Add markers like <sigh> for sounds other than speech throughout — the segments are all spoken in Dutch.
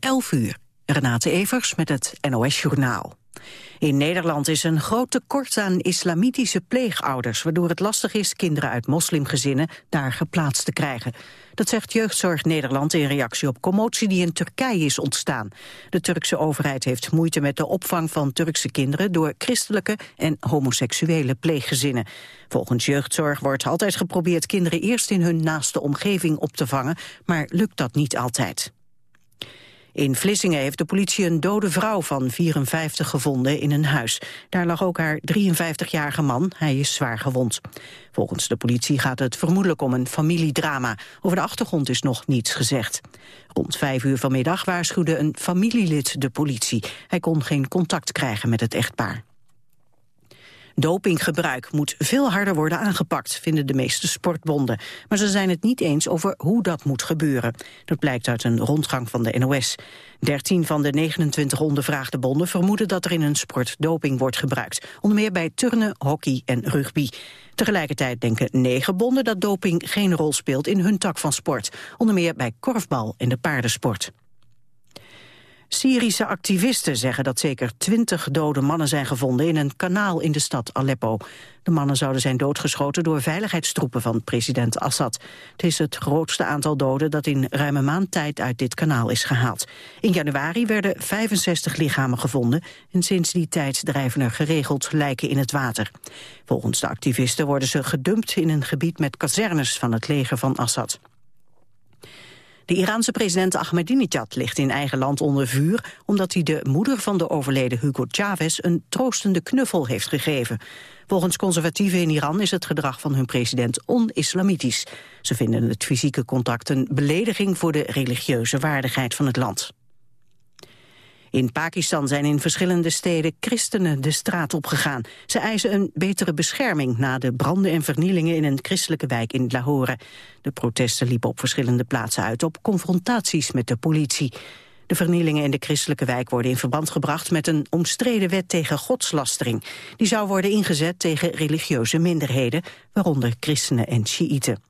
11 uur. Renate Evers met het NOS Journaal. In Nederland is een groot tekort aan islamitische pleegouders... waardoor het lastig is kinderen uit moslimgezinnen daar geplaatst te krijgen. Dat zegt Jeugdzorg Nederland in reactie op commotie die in Turkije is ontstaan. De Turkse overheid heeft moeite met de opvang van Turkse kinderen... door christelijke en homoseksuele pleeggezinnen. Volgens Jeugdzorg wordt altijd geprobeerd kinderen eerst in hun naaste omgeving op te vangen... maar lukt dat niet altijd. In Vlissingen heeft de politie een dode vrouw van 54 gevonden in een huis. Daar lag ook haar 53-jarige man. Hij is zwaar gewond. Volgens de politie gaat het vermoedelijk om een familiedrama. Over de achtergrond is nog niets gezegd. Rond vijf uur vanmiddag waarschuwde een familielid de politie. Hij kon geen contact krijgen met het echtpaar. Dopinggebruik moet veel harder worden aangepakt, vinden de meeste sportbonden. Maar ze zijn het niet eens over hoe dat moet gebeuren. Dat blijkt uit een rondgang van de NOS. 13 van de 29 ondervraagde bonden vermoeden dat er in een sport doping wordt gebruikt. Onder meer bij turnen, hockey en rugby. Tegelijkertijd denken negen bonden dat doping geen rol speelt in hun tak van sport. Onder meer bij korfbal en de paardensport. Syrische activisten zeggen dat zeker twintig dode mannen zijn gevonden in een kanaal in de stad Aleppo. De mannen zouden zijn doodgeschoten door veiligheidstroepen van president Assad. Het is het grootste aantal doden dat in ruime maand tijd uit dit kanaal is gehaald. In januari werden 65 lichamen gevonden en sinds die tijd drijven er geregeld lijken in het water. Volgens de activisten worden ze gedumpt in een gebied met kazernes van het leger van Assad. De Iraanse president Ahmadinejad ligt in eigen land onder vuur... omdat hij de moeder van de overleden Hugo Chavez een troostende knuffel heeft gegeven. Volgens conservatieven in Iran is het gedrag van hun president on-islamitisch. Ze vinden het fysieke contact een belediging voor de religieuze waardigheid van het land. In Pakistan zijn in verschillende steden christenen de straat opgegaan. Ze eisen een betere bescherming na de branden en vernielingen in een christelijke wijk in Lahore. De protesten liepen op verschillende plaatsen uit op confrontaties met de politie. De vernielingen in de christelijke wijk worden in verband gebracht met een omstreden wet tegen godslastering. Die zou worden ingezet tegen religieuze minderheden, waaronder christenen en Sjiïten.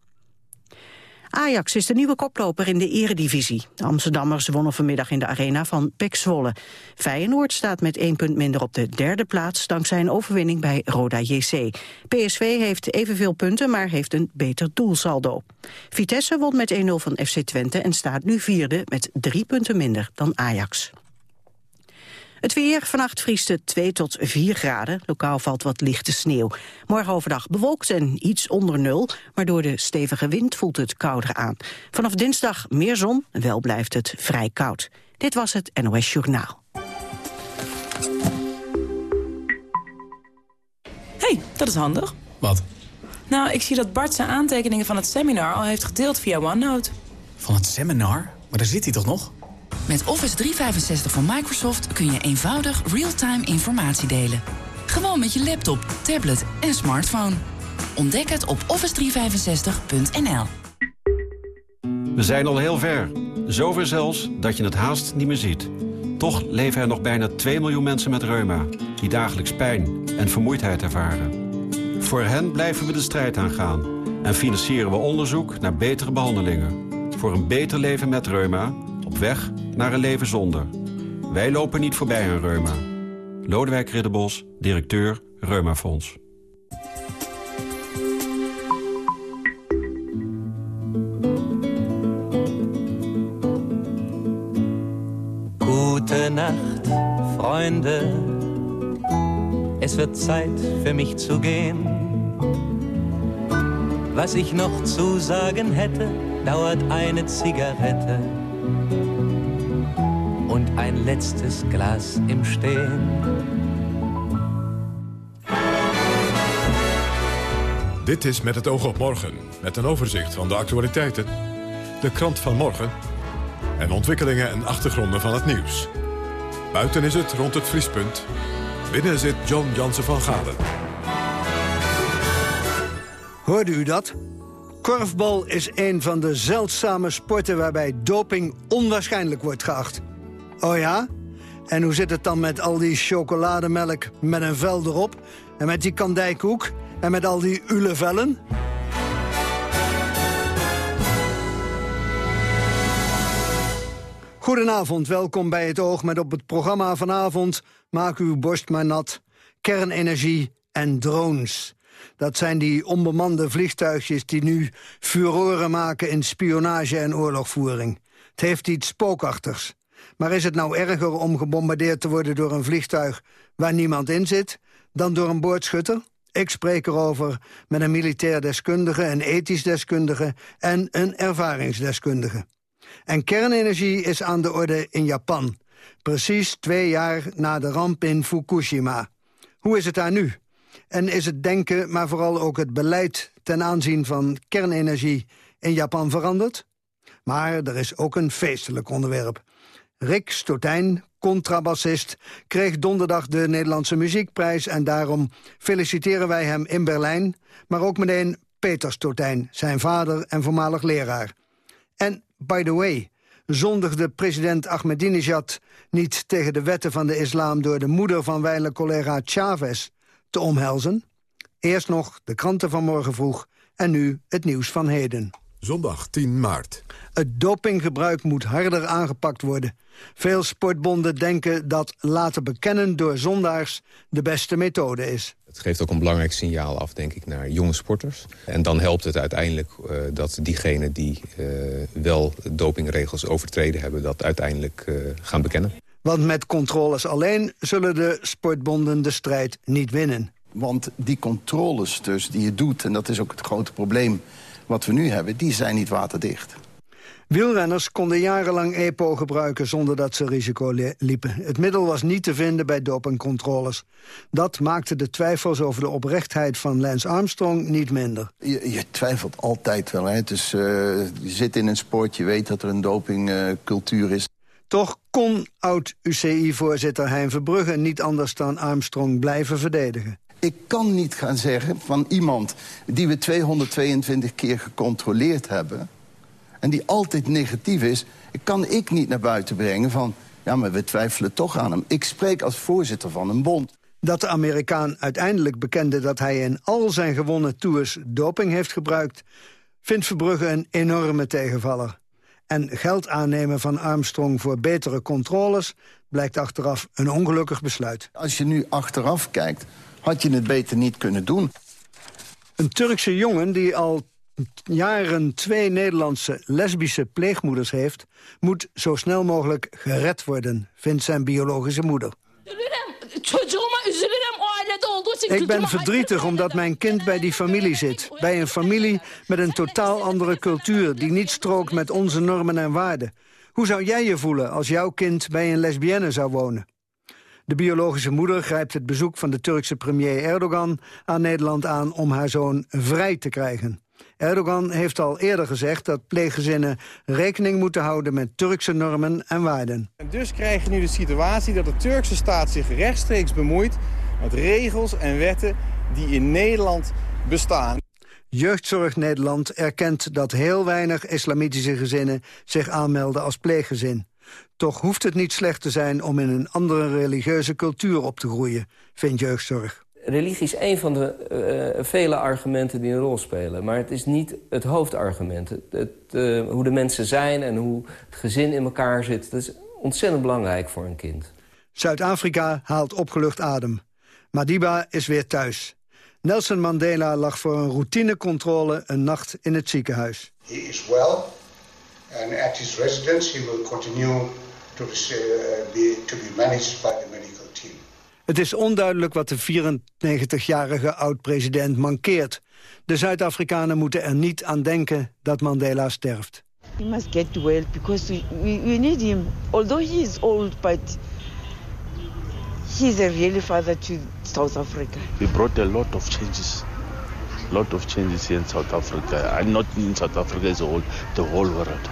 Ajax is de nieuwe koploper in de eredivisie. De Amsterdammers wonnen vanmiddag in de arena van PEC Zwolle. Feyenoord staat met één punt minder op de derde plaats... dankzij een overwinning bij Roda JC. PSV heeft evenveel punten, maar heeft een beter doelsaldo. Vitesse won met 1-0 van FC Twente en staat nu vierde... met drie punten minder dan Ajax. Het weer, vannacht vriest het 2 tot 4 graden. Lokaal valt wat lichte sneeuw. Morgen overdag bewolkt en iets onder nul... maar door de stevige wind voelt het kouder aan. Vanaf dinsdag meer zon, wel blijft het vrij koud. Dit was het NOS Journaal. hey, dat is handig. Wat? Nou, ik zie dat Bart zijn aantekeningen van het seminar al heeft gedeeld via OneNote. Van het seminar? Maar daar zit hij toch nog? Met Office 365 van Microsoft kun je eenvoudig real-time informatie delen. Gewoon met je laptop, tablet en smartphone. Ontdek het op office365.nl. We zijn al heel ver. Zover zelfs dat je het haast niet meer ziet. Toch leven er nog bijna 2 miljoen mensen met reuma... die dagelijks pijn en vermoeidheid ervaren. Voor hen blijven we de strijd aangaan... en financieren we onderzoek naar betere behandelingen. Voor een beter leven met reuma op weg naar een leven zonder. Wij lopen niet voorbij aan reuma. Lodewijk Ridderbos, directeur Reumafonds. Gute Nacht, Freunde. Es wird Zeit für mich zu gehen. Was ich noch zu sagen hätte, dauert eine Zigarette ein letztes Glas im Stehen. Dit is Met het oog op morgen, met een overzicht van de actualiteiten, de krant van morgen en ontwikkelingen en achtergronden van het nieuws. Buiten is het rond het vriespunt. Binnen zit John Jansen van Galen. Hoorde u dat? Korfbal is een van de zeldzame sporten waarbij doping onwaarschijnlijk wordt geacht. Oh ja? En hoe zit het dan met al die chocolademelk met een vel erop? En met die kandijkoek? En met al die ulevellen? Goedenavond, welkom bij het Oog met op het programma vanavond... Maak uw borst maar nat, kernenergie en drones. Dat zijn die onbemande vliegtuigjes die nu furoren maken... in spionage en oorlogvoering. Het heeft iets spookachtigs. Maar is het nou erger om gebombardeerd te worden door een vliegtuig... waar niemand in zit, dan door een boordschutter? Ik spreek erover met een militair deskundige, een ethisch deskundige... en een ervaringsdeskundige. En kernenergie is aan de orde in Japan. Precies twee jaar na de ramp in Fukushima. Hoe is het daar nu? En is het denken, maar vooral ook het beleid... ten aanzien van kernenergie in Japan veranderd? Maar er is ook een feestelijk onderwerp. Rick Stotijn, contrabassist, kreeg donderdag de Nederlandse Muziekprijs... en daarom feliciteren wij hem in Berlijn... maar ook meteen Peter Stotijn, zijn vader en voormalig leraar. En, by the way, zondigde president Ahmadinejad niet tegen de wetten van de islam... door de moeder van wijle collega Chavez te omhelzen? Eerst nog de kranten van morgen vroeg en nu het nieuws van heden. Zondag 10 maart. Het dopinggebruik moet harder aangepakt worden. Veel sportbonden denken dat laten bekennen door zondaars de beste methode is. Het geeft ook een belangrijk signaal af, denk ik, naar jonge sporters. En dan helpt het uiteindelijk uh, dat diegenen die uh, wel dopingregels overtreden hebben... dat uiteindelijk uh, gaan bekennen. Want met controles alleen zullen de sportbonden de strijd niet winnen. Want die controles dus die je doet, en dat is ook het grote probleem wat we nu hebben, die zijn niet waterdicht. Wielrenners konden jarenlang EPO gebruiken zonder dat ze risico liepen. Het middel was niet te vinden bij dopingcontroles. Dat maakte de twijfels over de oprechtheid van Lance Armstrong niet minder. Je, je twijfelt altijd wel. Hè? Dus, uh, je zit in een sport, je weet dat er een dopingcultuur uh, is. Toch kon oud-UCI-voorzitter Hein Verbrugge niet anders dan Armstrong blijven verdedigen. Ik kan niet gaan zeggen van iemand die we 222 keer gecontroleerd hebben... en die altijd negatief is, kan ik niet naar buiten brengen van... ja, maar we twijfelen toch aan hem. Ik spreek als voorzitter van een bond. Dat de Amerikaan uiteindelijk bekende dat hij in al zijn gewonnen tours doping heeft gebruikt... vindt Verbrugge een enorme tegenvaller. En geld aannemen van Armstrong voor betere controles... blijkt achteraf een ongelukkig besluit. Als je nu achteraf kijkt, had je het beter niet kunnen doen. Een Turkse jongen die al jaren twee Nederlandse lesbische pleegmoeders heeft... moet zo snel mogelijk gered worden, vindt zijn biologische moeder. Ik ben verdrietig omdat mijn kind bij die familie zit. Bij een familie met een totaal andere cultuur... die niet strookt met onze normen en waarden. Hoe zou jij je voelen als jouw kind bij een lesbienne zou wonen? De biologische moeder grijpt het bezoek van de Turkse premier Erdogan aan Nederland aan om haar zoon vrij te krijgen. Erdogan heeft al eerder gezegd dat pleeggezinnen rekening moeten houden met Turkse normen en waarden. En dus krijg je nu de situatie dat de Turkse staat zich rechtstreeks bemoeit met regels en wetten die in Nederland bestaan. Jeugdzorg Nederland erkent dat heel weinig islamitische gezinnen zich aanmelden als pleeggezin. Toch hoeft het niet slecht te zijn om in een andere religieuze cultuur op te groeien, vindt jeugdzorg. Religie is een van de uh, vele argumenten die een rol spelen. Maar het is niet het hoofdargument. Het, het, uh, hoe de mensen zijn en hoe het gezin in elkaar zit... dat is ontzettend belangrijk voor een kind. Zuid-Afrika haalt opgelucht adem. Madiba is weer thuis. Nelson Mandela lag voor een routinecontrole een nacht in het ziekenhuis. He is well and at his residence he will continue to, uh, be, to be managed by the medical team. Het is onduidelijk wat de 94-jarige oud-president mankeert. De Zuid-Afrikanen moeten er niet aan denken dat Mandela sterft. He must get well because we, we, we need him. Although he is old, but he's a really father to South Africa. He brought a lot of changes. A lot of changes here in South Africa. And not in South Africa as a whole, the whole world.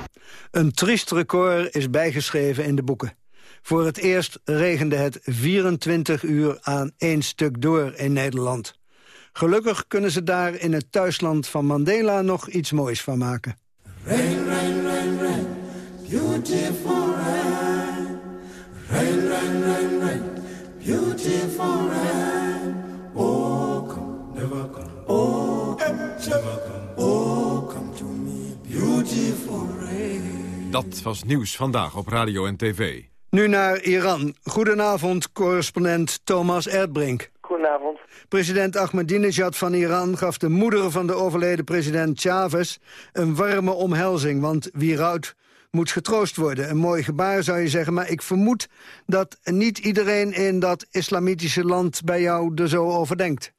Een triest record is bijgeschreven in de boeken. Voor het eerst regende het 24 uur aan één stuk door in Nederland. Gelukkig kunnen ze daar in het thuisland van Mandela nog iets moois van maken. Rain, rain, rain, rain, beautiful rain. Rain, rain, rain, rain, beautiful rain. Oh, come, never come. Oh, come, never come. Oh, come to me, beautiful rain. Dat was Nieuws Vandaag op Radio en TV. Nu naar Iran. Goedenavond, correspondent Thomas Erdbrink. Goedenavond. President Ahmadinejad van Iran gaf de moeder van de overleden president Chavez... een warme omhelzing, want wie rouwt moet getroost worden. Een mooi gebaar zou je zeggen, maar ik vermoed dat niet iedereen in dat islamitische land bij jou er zo over denkt.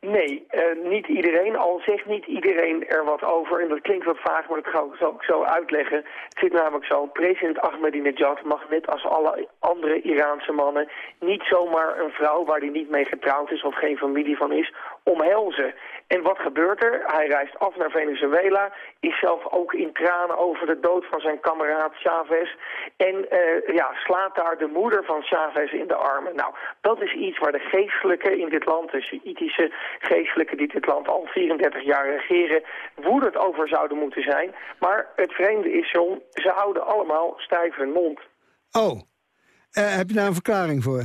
Nee, uh, niet iedereen. Al zegt niet iedereen er wat over. En dat klinkt wat vaag, maar dat ga ik, ik zo uitleggen. Het zit namelijk zo. President Ahmadinejad mag net als alle andere Iraanse mannen... niet zomaar een vrouw waar hij niet mee getrouwd is of geen familie van is... omhelzen. En wat gebeurt er? Hij reist af naar Venezuela, is zelf ook in tranen over de dood van zijn kameraad Chavez. En uh, ja, slaat daar de moeder van Chavez in de armen. Nou, dat is iets waar de geestelijke in dit land, de Shiïtische geestelijke die dit land al 34 jaar regeren, woedend over zouden moeten zijn. Maar het vreemde is, John, ze houden allemaal stijf hun mond. Oh, uh, heb je daar een verklaring voor?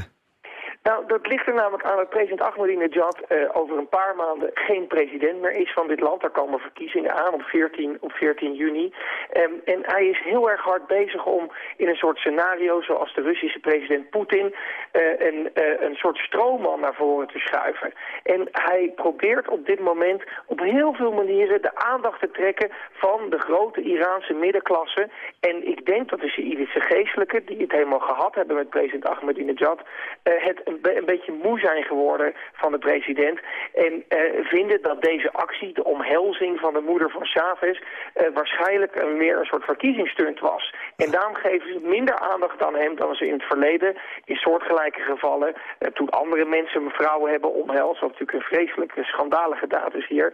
Nou, dat ligt er namelijk aan dat president Ahmadinejad uh, over een paar maanden geen president meer is van dit land. Er komen verkiezingen aan op 14, op 14 juni. Um, en hij is heel erg hard bezig om in een soort scenario, zoals de Russische president Poetin, uh, een, uh, een soort stroomman naar voren te schuiven. En hij probeert op dit moment op heel veel manieren de aandacht te trekken van de grote Iraanse middenklasse. En ik denk dat de Sjiïtische geestelijken, die het helemaal gehad hebben met president Ahmadinejad, het een, beetje moe zijn geworden van de president. En uh, vinden dat deze actie, de omhelzing van de moeder van Chavez, uh, waarschijnlijk een, meer een soort verkiezingsstunt was. En daarom geven ze minder aandacht aan hem dan ze in het verleden in soortgelijke gevallen, uh, toen andere mensen vrouwen hebben omhelst, wat natuurlijk een vreselijke schandalige daad is hier,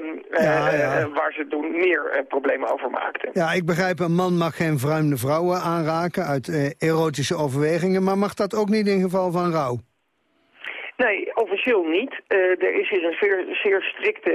um, ja, ja. waar ze toen meer problemen over maakten. Ja, ik begrijp, een man mag geen vreemde vrouwen aanraken uit erotische overwegingen, maar mag dat ook niet in geval van trouw. Nee, officieel niet. Uh, er is hier een zeer, strikte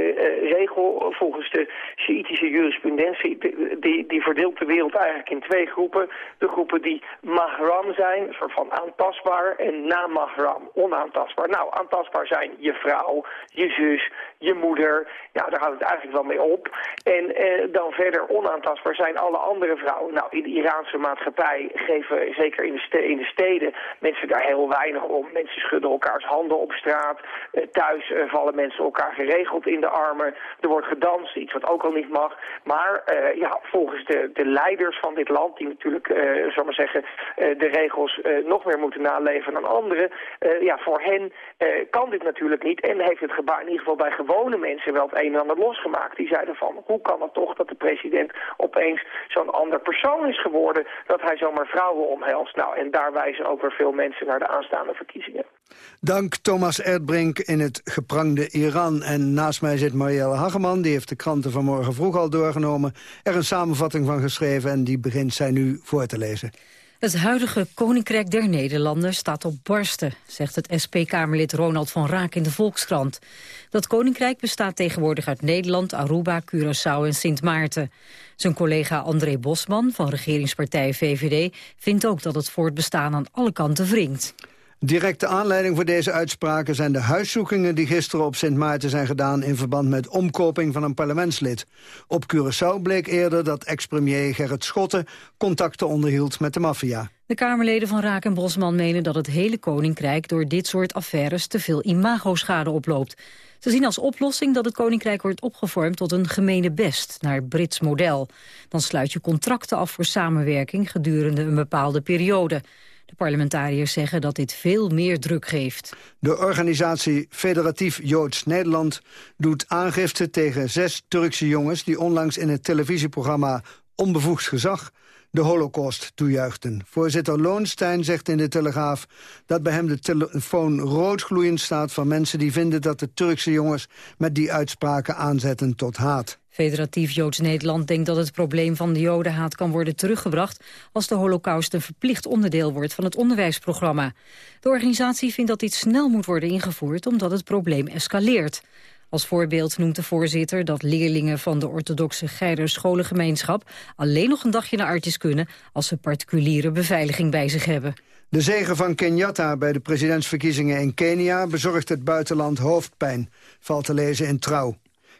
regel volgens de Sjiitische jurisprudentie. Die, die verdeelt de wereld eigenlijk in twee groepen. De groepen die mahram zijn, een soort van aantastbaar, en na mahram, onaantastbaar. Nou, aantastbaar zijn je vrouw, je zus, je moeder. Ja, daar houdt het eigenlijk wel mee op. En uh, dan verder onaantastbaar zijn alle andere vrouwen. Nou, in de Iraanse maatschappij geven, zeker in de, in de steden, mensen daar heel weinig om. Mensen schudden elkaars handen op straat. Uh, thuis uh, vallen mensen elkaar geregeld in de armen. Er wordt gedanst, iets wat ook al niet mag. Maar uh, ja, volgens de, de leiders van dit land, die natuurlijk, zal maar zeggen, de regels nog meer moeten naleven dan anderen. ja, voor hen kan dit natuurlijk niet. En heeft het gebaar in ieder geval bij gewone mensen wel het een en ander losgemaakt. Die zeiden van, hoe kan het toch dat de president opeens zo'n ander persoon is geworden... dat hij zomaar vrouwen omhelst. Nou, en daar wijzen ook weer veel mensen naar de aanstaande verkiezingen. Dank Thomas Erdbrink in het geprangde Iran. En naast mij zit Marielle Hageman, die heeft de kranten vanmorgen vroeg al doorgenomen. Er een samenvatting van geschreven en die begint zij nu voor te lezen. Het huidige Koninkrijk der Nederlanden staat op barsten, zegt het SP-Kamerlid Ronald van Raak in de Volkskrant. Dat koninkrijk bestaat tegenwoordig uit Nederland, Aruba, Curaçao en Sint Maarten. Zijn collega André Bosman van regeringspartij VVD vindt ook dat het voortbestaan aan alle kanten wringt. Directe aanleiding voor deze uitspraken zijn de huiszoekingen die gisteren op Sint Maarten zijn gedaan in verband met omkoping van een parlementslid. Op Curaçao bleek eerder dat ex-premier Gerrit Schotten contacten onderhield met de maffia. De Kamerleden van Raak en Bosman menen dat het hele Koninkrijk door dit soort affaires te veel imagoschade oploopt. Ze zien als oplossing dat het Koninkrijk wordt opgevormd tot een gemene best, naar Brits model. Dan sluit je contracten af voor samenwerking gedurende een bepaalde periode. De parlementariërs zeggen dat dit veel meer druk geeft. De organisatie Federatief Joods Nederland doet aangifte tegen zes Turkse jongens... die onlangs in het televisieprogramma Onbevoegd Gezag de holocaust toejuichten. Voorzitter Loonstein zegt in de Telegraaf dat bij hem de telefoon roodgloeiend staat... van mensen die vinden dat de Turkse jongens met die uitspraken aanzetten tot haat. Federatief Joods Nederland denkt dat het probleem van de jodenhaat kan worden teruggebracht als de holocaust een verplicht onderdeel wordt van het onderwijsprogramma. De organisatie vindt dat dit snel moet worden ingevoerd omdat het probleem escaleert. Als voorbeeld noemt de voorzitter dat leerlingen van de orthodoxe Geider scholengemeenschap alleen nog een dagje naar Artis kunnen als ze particuliere beveiliging bij zich hebben. De zegen van Kenyatta bij de presidentsverkiezingen in Kenia bezorgt het buitenland hoofdpijn, valt te lezen in Trouw.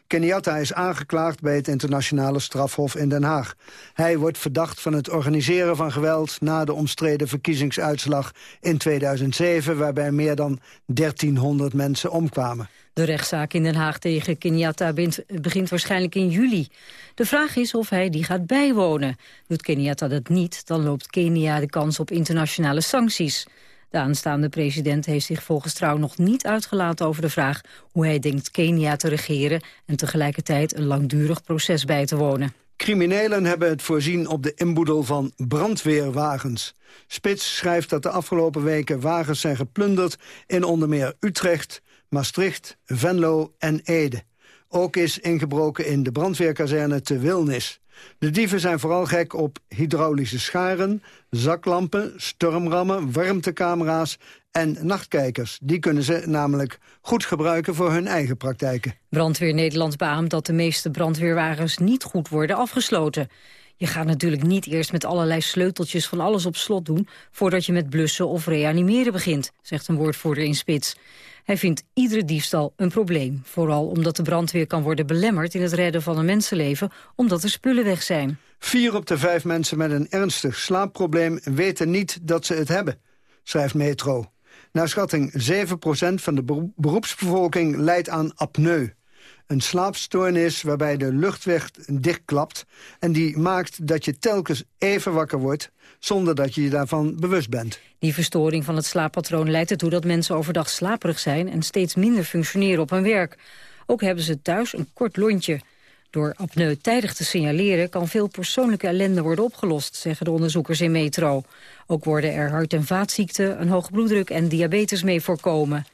Kenyatta is aangeklaagd bij het internationale strafhof in Den Haag. Hij wordt verdacht van het organiseren van geweld... na de omstreden verkiezingsuitslag in 2007... waarbij meer dan 1300 mensen omkwamen. De rechtszaak in Den Haag tegen Kenyatta begint waarschijnlijk in juli. De vraag is of hij die gaat bijwonen. Doet Kenyatta dat niet, dan loopt Kenia de kans op internationale sancties. De aanstaande president heeft zich volgens Trouw nog niet uitgelaten over de vraag hoe hij denkt Kenia te regeren en tegelijkertijd een langdurig proces bij te wonen. Criminelen hebben het voorzien op de inboedel van brandweerwagens. Spits schrijft dat de afgelopen weken wagens zijn geplunderd in onder meer Utrecht, Maastricht, Venlo en Ede. Ook is ingebroken in de brandweerkazerne te Wilnis. De dieven zijn vooral gek op hydraulische scharen, zaklampen, stormrammen, warmtecamera's en nachtkijkers. Die kunnen ze namelijk goed gebruiken voor hun eigen praktijken. Brandweer Nederland beaamt dat de meeste brandweerwagens niet goed worden afgesloten. Je gaat natuurlijk niet eerst met allerlei sleuteltjes van alles op slot doen... voordat je met blussen of reanimeren begint, zegt een woordvoerder in Spits. Hij vindt iedere diefstal een probleem. Vooral omdat de brandweer kan worden belemmerd in het redden van een mensenleven... omdat er spullen weg zijn. Vier op de vijf mensen met een ernstig slaapprobleem weten niet dat ze het hebben, schrijft Metro. Naar schatting 7% van de beroepsbevolking leidt aan apneu. Een slaapstoornis waarbij de luchtweg dichtklapt... en die maakt dat je telkens even wakker wordt zonder dat je je daarvan bewust bent. Die verstoring van het slaappatroon leidt ertoe dat mensen overdag slaperig zijn... en steeds minder functioneren op hun werk. Ook hebben ze thuis een kort lontje. Door apneu tijdig te signaleren kan veel persoonlijke ellende worden opgelost, zeggen de onderzoekers in Metro. Ook worden er hart- en vaatziekten, een hoge bloeddruk en diabetes mee voorkomen.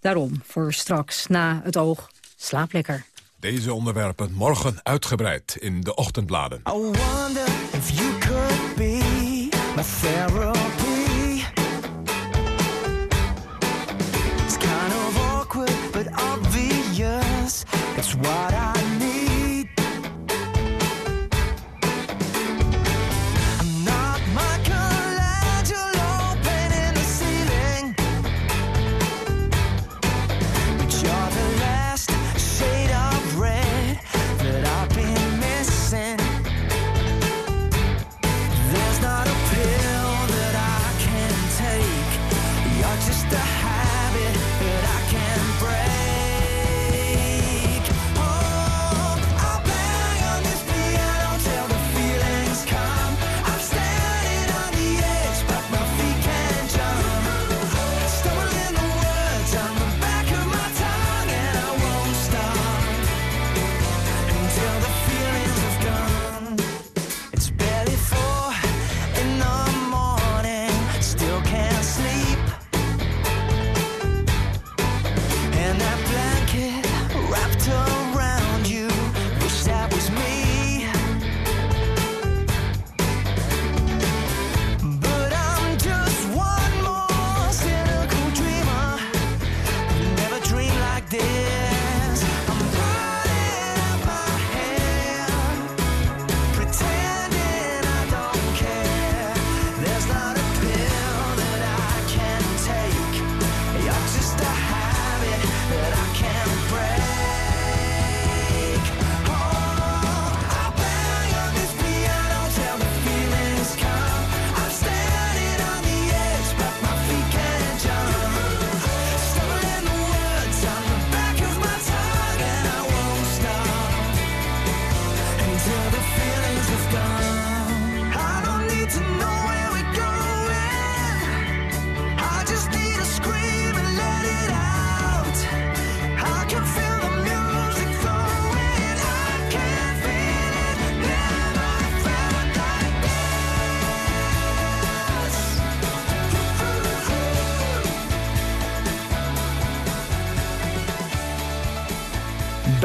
Daarom, voor straks, na het oog, slaap lekker. Deze onderwerpen morgen uitgebreid in de ochtendbladen. I wonder if you could be my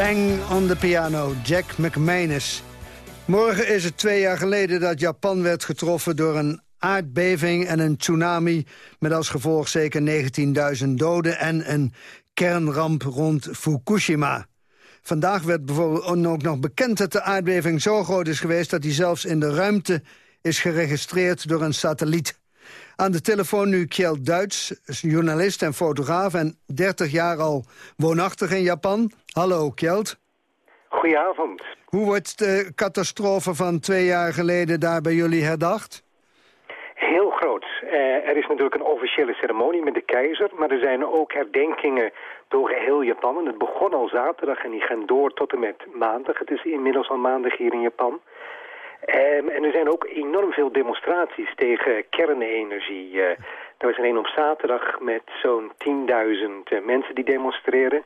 Bang on the piano, Jack McManus. Morgen is het twee jaar geleden dat Japan werd getroffen door een aardbeving en een tsunami... met als gevolg zeker 19.000 doden en een kernramp rond Fukushima. Vandaag werd bijvoorbeeld ook nog bekend dat de aardbeving zo groot is geweest... dat die zelfs in de ruimte is geregistreerd door een satelliet. Aan de telefoon nu Kjeld Duits, journalist en fotograaf... en 30 jaar al woonachtig in Japan. Hallo Kjeld. Goedenavond. Hoe wordt de catastrofe van twee jaar geleden daar bij jullie herdacht? Heel groot. Eh, er is natuurlijk een officiële ceremonie met de keizer, maar er zijn ook herdenkingen door heel Japan. En het begon al zaterdag en die gaan door tot en met maandag. Het is inmiddels al maandag hier in Japan. Ehm, en er zijn ook enorm veel demonstraties tegen kernenergie. Eh, er was er een op zaterdag met zo'n 10.000 eh, mensen die demonstreren.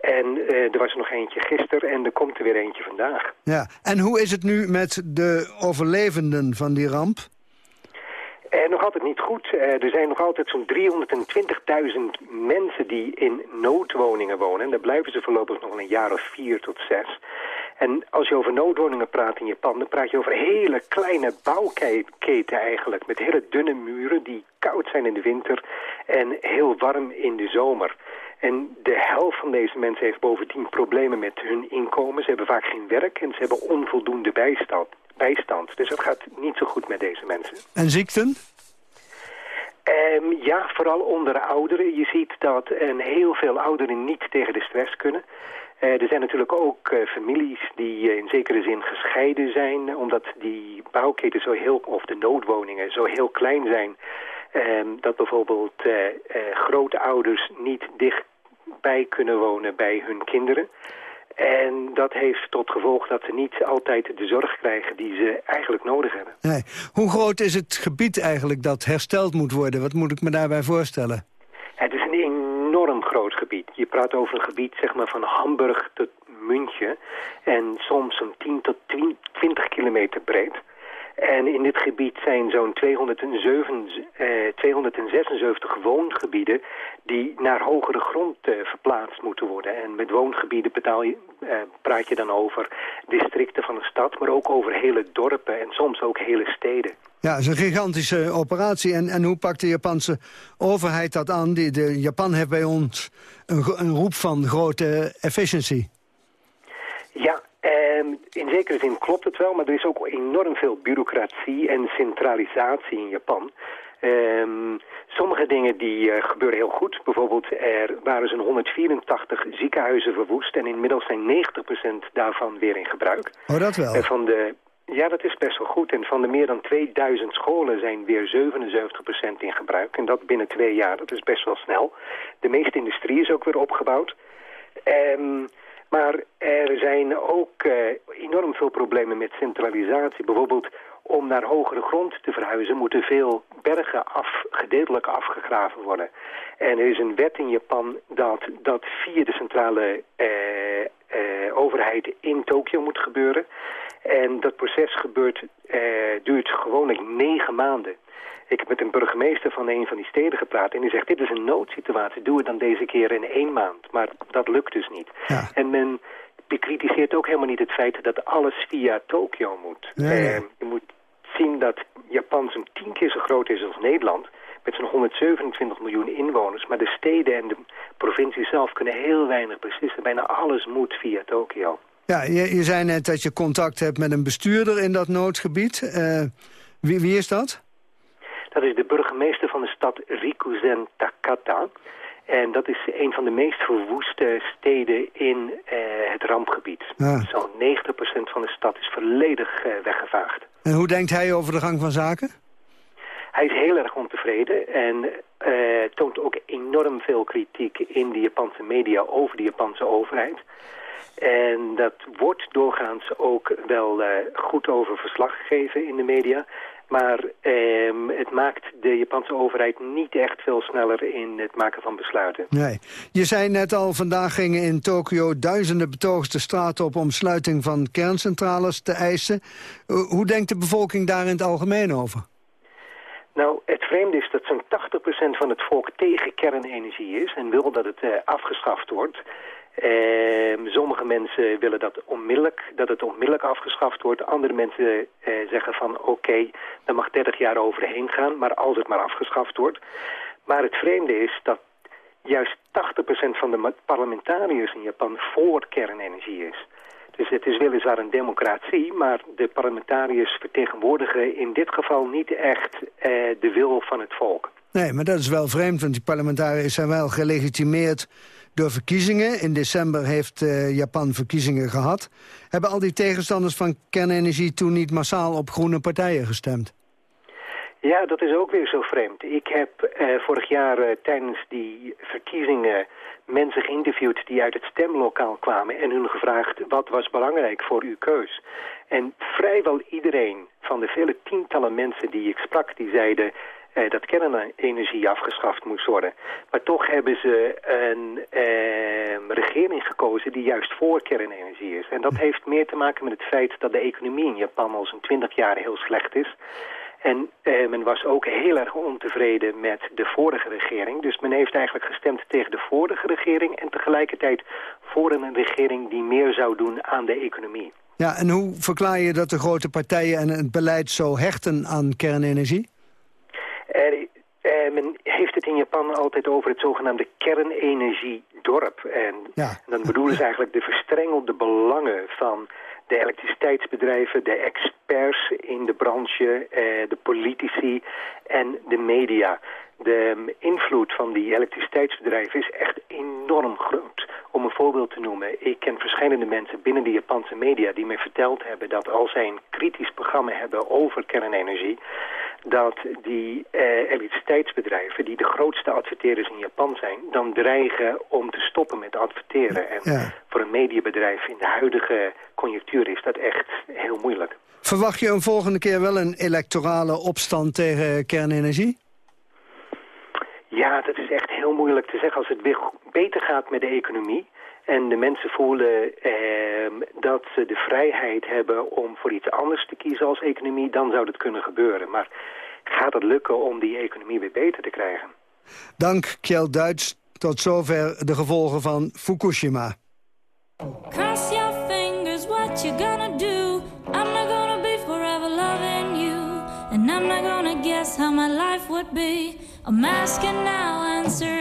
En eh, er was er nog eentje gisteren en er komt er weer eentje vandaag. Ja. En hoe is het nu met de overlevenden van die ramp? Eh, nog altijd niet goed. Eh, er zijn nog altijd zo'n 320.000 mensen die in noodwoningen wonen. En daar blijven ze voorlopig nog een jaar of vier tot zes. En als je over noodwoningen praat in Japan, dan praat je over hele kleine bouwketen eigenlijk. Met hele dunne muren die koud zijn in de winter en heel warm in de zomer. En de helft van deze mensen heeft bovendien problemen met hun inkomen. Ze hebben vaak geen werk en ze hebben onvoldoende bijstand. bijstand. Dus het gaat niet zo goed met deze mensen. En ziekten? Ehm, ja, vooral onder ouderen. Je ziet dat een heel veel ouderen niet tegen de stress kunnen. Eh, er zijn natuurlijk ook eh, families die in zekere zin gescheiden zijn... omdat die bouwketen zo heel, of de noodwoningen zo heel klein zijn... ehm, dat bijvoorbeeld eh, eh, grote dichtbij kunnen wonen bij hun kinderen... En dat heeft tot gevolg dat ze niet altijd de zorg krijgen die ze eigenlijk nodig hebben. Nee. Hoe groot is het gebied eigenlijk dat hersteld moet worden? Wat moet ik me daarbij voorstellen? Het is een enorm groot gebied. Je praat over een gebied zeg maar, van Hamburg tot München. En soms zo'n 10 tot 20 kilometer breed. En in dit gebied zijn zo'n 207, eh, 276 woongebieden die naar hogere grond eh, verplaatst moeten worden. En met woongebieden betaal je, eh, praat je dan over districten van een stad, maar ook over hele dorpen en soms ook hele steden. Ja, het is een gigantische operatie. En, en hoe pakt de Japanse overheid dat aan? Die, de, Japan heeft bij ons een, een roep van grote efficiency. Ja, ehm, in zekere zin klopt het wel, maar er is ook enorm veel bureaucratie en centralisatie in Japan. Ehm, sommige dingen die eh, gebeuren heel goed. Bijvoorbeeld er waren zo'n 184 ziekenhuizen verwoest en inmiddels zijn 90% daarvan weer in gebruik. Oh, dat wel. En van de, ja, dat is best wel goed. En van de meer dan 2000 scholen zijn weer 77% in gebruik. En dat binnen twee jaar, dat is best wel snel. De meeste industrie is ook weer opgebouwd. Ehm, maar er zijn ook eh, enorm veel problemen met centralisatie. Bijvoorbeeld om naar hogere grond te verhuizen moeten veel bergen af, gedeeltelijk afgegraven worden. En er is een wet in Japan dat dat via de centrale eh, eh, overheid in Tokio moet gebeuren. En dat proces gebeurt, eh, duurt gewoonlijk negen maanden. Ik heb met een burgemeester van een van die steden gepraat en die zegt, dit is een noodsituatie, doe het dan deze keer in één maand. Maar dat lukt dus niet. En men bekritiseert ook helemaal niet het feit dat alles via Tokio moet. Ja, ja. Eh, je moet zien dat Japan zo'n tien keer zo groot is als Nederland, met zo'n 127 miljoen inwoners. Maar de steden en de provincies zelf kunnen heel weinig beslissen. Bijna alles moet via Tokio. Ja, je, je zei net dat je contact hebt met een bestuurder in dat noodgebied. Eh, wie, wie is dat? Dat is de burgemeester van de stad Rikuzen Takata. En dat is een van de meest verwoeste steden in eh, het rampgebied. Ja. Zo'n 90% van de stad is volledig eh, weggevaagd. En hoe denkt hij over de gang van zaken? Hij is heel erg ontevreden en eh, toont ook enorm veel kritiek in de Japanse media over de Japanse overheid. En dat wordt doorgaans ook wel goed over verslag gegeven in de media. Maar ehm, het maakt de Japanse overheid niet echt veel sneller in het maken van besluiten. Nee. Je zei net al, vandaag gingen in Tokio duizenden betogers de straat op... om sluiting van kerncentrales te eisen. Hoe denkt de bevolking daar in het algemeen over? Nou, het vreemde is dat zo'n 80% van het volk tegen kernenergie is... en wil dat het eh, afgeschaft wordt. Ehm, mensen willen dat, onmiddellijk, dat het onmiddellijk afgeschaft wordt. Andere mensen eh, zeggen van oké, er mag 30 jaar overheen gaan... maar als het maar afgeschaft wordt. Maar het vreemde is dat juist 80% van de parlementariërs in Japan voor kernenergie is. Dus het is weliswaar een democratie, maar de parlementariërs vertegenwoordigen in dit geval niet echt eh, de wil van het volk. Nee, maar dat is wel vreemd, want die parlementariërs zijn wel gelegitimeerd door verkiezingen. In december heeft eh, Japan verkiezingen gehad. Hebben al die tegenstanders van kernenergie toen niet massaal op groene partijen gestemd? Ja, dat is ook weer zo vreemd. Ik heb eh, vorig jaar eh, tijdens die verkiezingen mensen geïnterviewd die uit het stemlokaal kwamen en hun gevraagd wat was belangrijk voor uw keus. En vrijwel iedereen van de vele tientallen mensen die ik sprak, die zeiden eh, dat kernenergie afgeschaft moest worden. Maar toch hebben ze een eh, regering gekozen die juist voor kernenergie is. En dat heeft meer te maken met het feit dat de economie in Japan al zo'n twintig jaar heel slecht is. En eh, men was ook heel erg ontevreden met de vorige regering. Dus men heeft eigenlijk gestemd tegen de vorige regering... en tegelijkertijd voor een regering die meer zou doen aan de economie. Ja, en hoe verklaar je dat de grote partijen en het beleid zo hechten aan kernenergie? Er, eh, men heeft het in Japan altijd over het zogenaamde kernenergiedorp. En, en dan bedoelen ze <laughs> eigenlijk de verstrengelde belangen van de elektriciteitsbedrijven, de experts in de branche, eh, de politici en de media. De invloed van die elektriciteitsbedrijven is echt enorm groot. Om een voorbeeld te noemen, ik ken verschillende mensen binnen de Japanse media die mij verteld hebben dat als zij een kritisch programma hebben over kernenergie, dat die eh, elektriciteitsbedrijven, die de grootste adverteerders in Japan zijn, dan dreigen om te stoppen met adverteren. En Ja. voor een mediabedrijf in de huidige conjunctuur is dat echt heel moeilijk. Verwacht je een volgende keer wel een electorale opstand tegen kernenergie? Ja, dat is echt heel moeilijk te zeggen. Als het weer beter gaat met de economie... en de mensen voelen ehm, dat ze de vrijheid hebben om voor iets anders te kiezen als economie... dan zou dat kunnen gebeuren. Maar gaat het lukken om die economie weer beter te krijgen? Dank, Kjell Duits. Tot zover de gevolgen van Fukushima. Cross your fingers, what you gonna do? I'm not gonna be forever loving you. And I'm not gonna guess how my life would be. I'm asking now, answer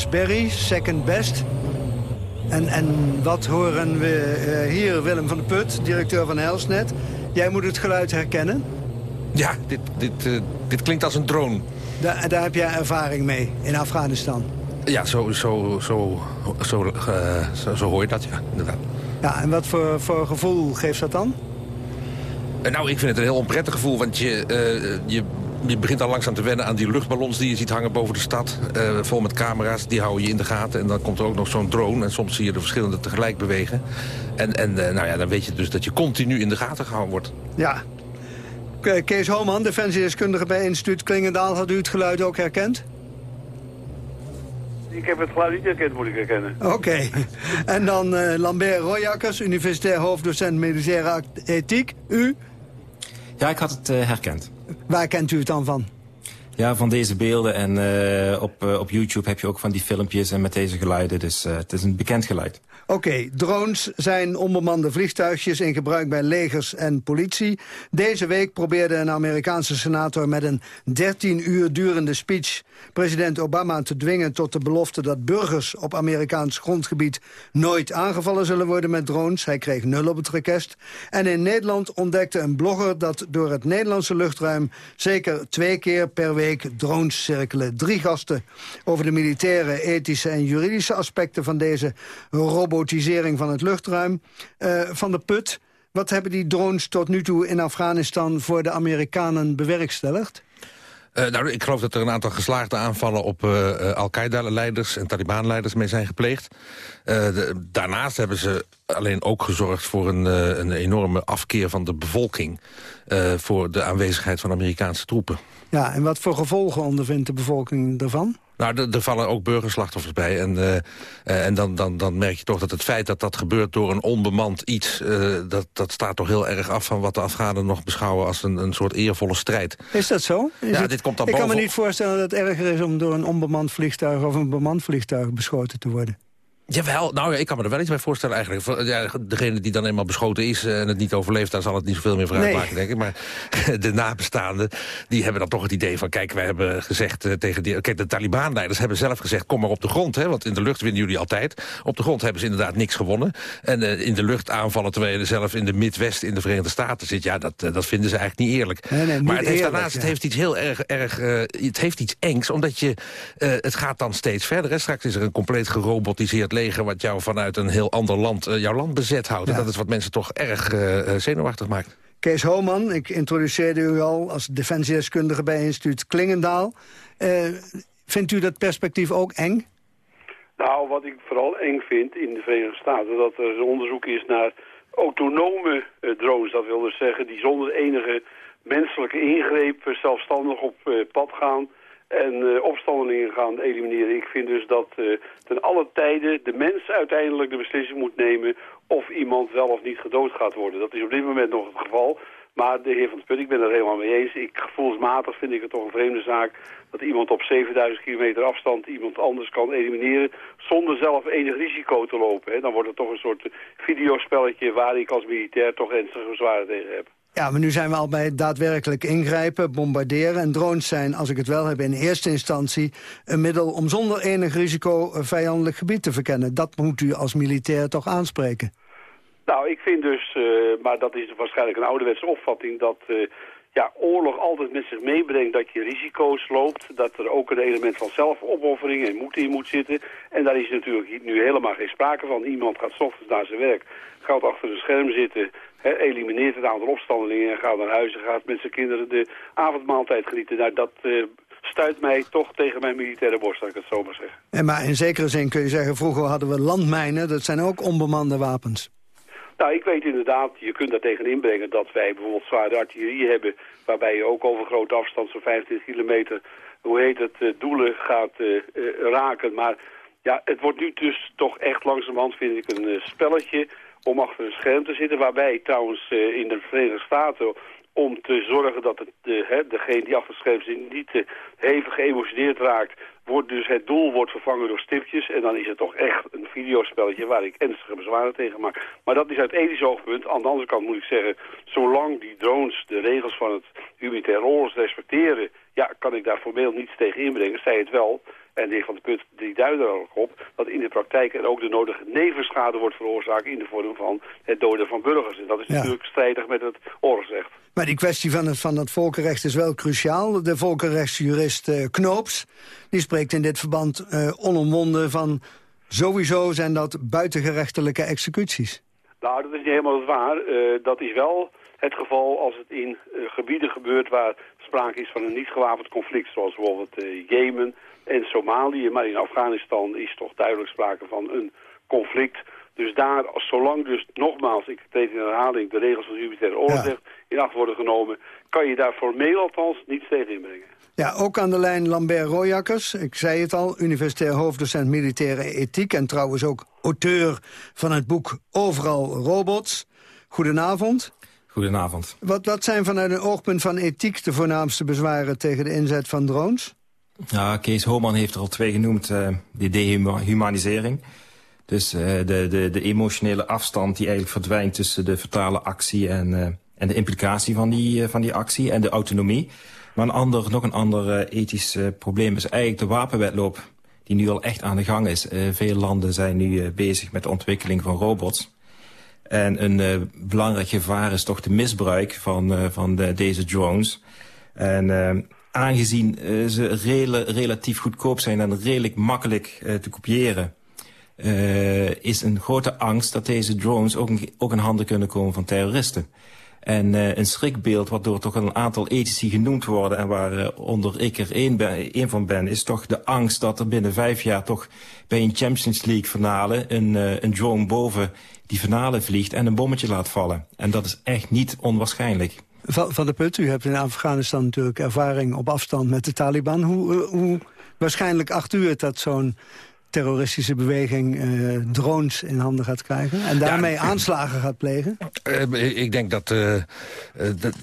Chris Berry, Second Best. En, en wat horen we eh, hier, Willem van de Put, directeur van Helsnet. Jij moet het geluid herkennen. Ja, dit, dit, eh, dit klinkt als een drone. Da daar heb jij ervaring mee in Afghanistan. Ja, zo, zo, zo, zo, eh, zo, zo hoor je dat, ja, inderdaad. Ja, en wat voor, voor gevoel geeft dat dan? Nou, ik vind het een heel onprettig gevoel, want je, eh, je, je begint al langzaam te wennen aan die luchtballons die je ziet hangen boven de stad. eh, vol met camera's, die houden je in de gaten. En dan komt er ook nog zo'n drone en soms zie je de verschillende tegelijk bewegen. En, en eh, nou ja, dan weet je dus dat je continu in de gaten gehouden wordt. Ja. Ke- Kees Homan, defensiedeskundige bij instituut Klingendaal. Had u het geluid ook herkend? Ik heb het geluid niet herkend, moet ik herkennen. Oké. <laughs> En dan eh, Lambert Royakkers, universitair hoofddocent militaire act- ethiek. U, Ja, ik had het herkend. Waar kent u het dan van? Ja, van deze beelden en eh, op, eh, op YouTube heb je ook van die filmpjes en met deze geluiden. Dus eh, het is een bekend geluid. Oké, drones zijn onbemande vliegtuigjes in gebruik bij legers en politie. Deze week probeerde een Amerikaanse senator met een 13 uur durende speech... president Obama te dwingen tot de belofte dat burgers op Amerikaans grondgebied... nooit aangevallen zullen worden met drones. Hij kreeg nul op het request. En in Nederland ontdekte een blogger dat door het Nederlandse luchtruim... zeker twee keer per week drones cirkelen. Drie gasten over de militaire, ethische en juridische aspecten van deze robotisering van het luchtruim. Eh, van de Put, wat hebben die drones tot nu toe in Afghanistan voor de Amerikanen bewerkstelligd? Eh, nou, ik geloof dat er een aantal geslaagde aanvallen op eh, Al-Qaeda-leiders en Taliban-leiders mee zijn gepleegd. De- daarnaast hebben ze alleen ook gezorgd voor een, een enorme afkeer van de bevolking... voor de aanwezigheid van Amerikaanse troepen. Ja, en wat voor gevolgen ondervindt de bevolking ervan? Nou, er, vallen ook burgerslachtoffers bij. En, eh, eh, en dan, dan, dan merk je toch dat het feit dat dat gebeurt door een onbemand iets... eh, dat, dat staat toch heel erg af van wat de Afghanen nog beschouwen... als een, een soort eervolle strijd. Is dat zo? Is Ja, het- dit komt dan Ik kan me niet voorstellen dat het erger is om door een onbemand vliegtuig of een bemand vliegtuig beschoten te worden. Jawel, nou ja, ik kan me er wel iets bij voorstellen eigenlijk. Ja, degene die dan eenmaal beschoten is eh, en het niet overleeft... daar zal het niet zoveel meer voor Nee. uitmaken, denk ik. Maar <laughs> de nabestaanden, die hebben dan toch het idee van... kijk, wij hebben gezegd eh, tegen die... Kijk, de Taliban-leiders hebben zelf gezegd... kom maar op de grond, hè, want in de lucht winnen jullie altijd. Op de grond hebben ze inderdaad niks gewonnen. En eh, in de lucht aanvallen terwijl je zelf in de Midwest... in de Verenigde Staten zit, ja, dat, dat vinden ze eigenlijk niet eerlijk. Nee, nee, niet maar het heeft daarnaast het heeft iets heel erg... erg het heeft iets engs, omdat je... het gaat dan steeds verder. Hè. Straks is er een compleet gerobotiseerd leger... wat jou vanuit een heel ander land eh, jouw land bezet houdt. En dat is wat mensen toch erg eh, eh, zenuwachtig maakt. Kees Homan, ik introduceerde u al als defensiedeskundige bij instituut Klingendaal. Eh, vindt u dat perspectief ook eng? Nou, wat ik vooral eng vind in de Verenigde Staten... dat er onderzoek is naar autonome drones. Dat wil dus zeggen die zonder enige menselijke ingreep... zelfstandig op eh, pad gaan en eh, opstandelingen gaan elimineren. Ik vind dus dat eh, ten alle tijden de mens uiteindelijk de beslissing moet nemen... of iemand wel of niet gedood gaat worden. Dat is op dit moment nog het geval... Maar de heer Van het Put, ik ben er helemaal mee eens. Ik, gevoelsmatig vind ik het toch een vreemde zaak dat iemand op 7000 kilometer afstand iemand anders kan elimineren zonder zelf enig risico te lopen. Hè. Dan wordt het toch een soort videospelletje waar ik als militair toch ernstige bezwaren tegen heb. Ja, maar nu zijn we al bij daadwerkelijk ingrijpen, bombarderen. En drones zijn, als ik het wel heb, in eerste instantie... een middel om zonder enig risico vijandelijk gebied te verkennen. Dat moet u als militair toch aanspreken. Nou, ik vind dus, eh, maar dat is waarschijnlijk een ouderwetse opvatting... dat eh, ja, oorlog altijd met zich meebrengt dat je risico's loopt... dat er ook een element van zelfopoffering en moed in moet zitten. En daar is natuurlijk nu helemaal geen sprake van. Iemand gaat 's ochtends naar zijn werk, gaat achter een scherm zitten... Hè, elimineert het aantal opstandelingen en gaat naar huis... en gaat met zijn kinderen de avondmaaltijd genieten. Nou, dat eh, stuit mij toch tegen mijn militaire borst, laat ik het zo maar zeggen. En maar in zekere zin kun je zeggen, vroeger hadden we landmijnen. Dat zijn ook onbemande wapens. Nou, ik weet inderdaad, je kunt daar tegen inbrengen dat wij bijvoorbeeld zware artillerie hebben... waarbij je ook over grote afstand, zo'n 25 kilometer, hoe heet het, eh, doelen gaat eh, raken. Maar ja, het wordt nu dus toch echt langzamerhand, vind ik, een spelletje om achter een scherm te zitten. Waarbij trouwens eh, in de Verenigde Staten om te zorgen dat het, eh, hè, degene die achter het scherm zit niet te hevig geëmotioneerd raakt... wordt dus het doel wordt vervangen door stipjes. En dan is het toch echt een videospelletje waar ik ernstige bezwaren tegen maak. Maar dat is uit ethisch oogpunt. Aan de andere kant moet ik zeggen, zolang die drones de regels van het humanitair oorlog respecteren... ja, kan ik daar formeel niets tegen inbrengen. Zij het wel En de heer Van de Put die duidde er ook op dat in de praktijk er ook de nodige nevenschade wordt veroorzaakt in de vorm van het doden van burgers. En dat is Ja. natuurlijk strijdig met het oorlogsrecht. Maar die kwestie van het, van het volkenrecht is wel cruciaal. De volkenrechtsjurist eh, Knoops die spreekt in dit verband eh onomwonden van... sowieso zijn dat buitengerechtelijke executies. Nou, dat is niet helemaal het waar. Eh, dat is wel het geval als het in gebieden gebeurt waar sprake is van een niet gewapend conflict. Zoals bijvoorbeeld Jemen en Somalië. Maar in Afghanistan is toch duidelijk sprake van een conflict. Dus daar, zolang dus nogmaals, ik treed in herhaling, de regels van het humanitaire oorlogsrecht in acht worden genomen, kan je daar formeel althans niets tegen inbrengen. Ja, ook aan de lijn Lambert Royakkers. Ik zei het al, universitair hoofddocent militaire ethiek... en trouwens ook auteur van het boek Overal Robots. Goedenavond. Goedenavond. Wat, wat zijn vanuit een oogpunt van ethiek de voornaamste bezwaren tegen de inzet van drones? Ja, Kees Homan heeft er al twee genoemd, eh de dehumanisering. Dus eh, de, de, de emotionele afstand die eigenlijk verdwijnt tussen de vertale actie en, eh, en de implicatie van die, van die actie en de autonomie. Maar een ander, nog een ander ethisch probleem is eigenlijk de wapenwetloop die nu al echt aan de gang is. Veel landen zijn nu bezig met de ontwikkeling van robots. En een belangrijk gevaar is toch de misbruik van, van de, deze drones. En aangezien eh, ze rela- relatief goedkoop zijn en redelijk makkelijk eh, te kopiëren... eh, is een grote angst dat deze drones ook, in- ook in handen kunnen komen van terroristen. En een schrikbeeld wat door toch een aantal ethici genoemd worden... en waaronder ik er één, ben, één van ben... is toch de angst dat er binnen vijf jaar toch bij een Champions League finale... een, een drone boven die finale vliegt en een bommetje laat vallen. En dat is echt niet onwaarschijnlijk. Van, van de Put, u hebt in Afghanistan natuurlijk ervaring op afstand met de Taliban. Hoe, eh, hoe waarschijnlijk acht u het dat zo'n terroristische beweging eh, drones in handen gaat krijgen... en daarmee aanslagen gaat plegen? Eh, ik denk dat... dat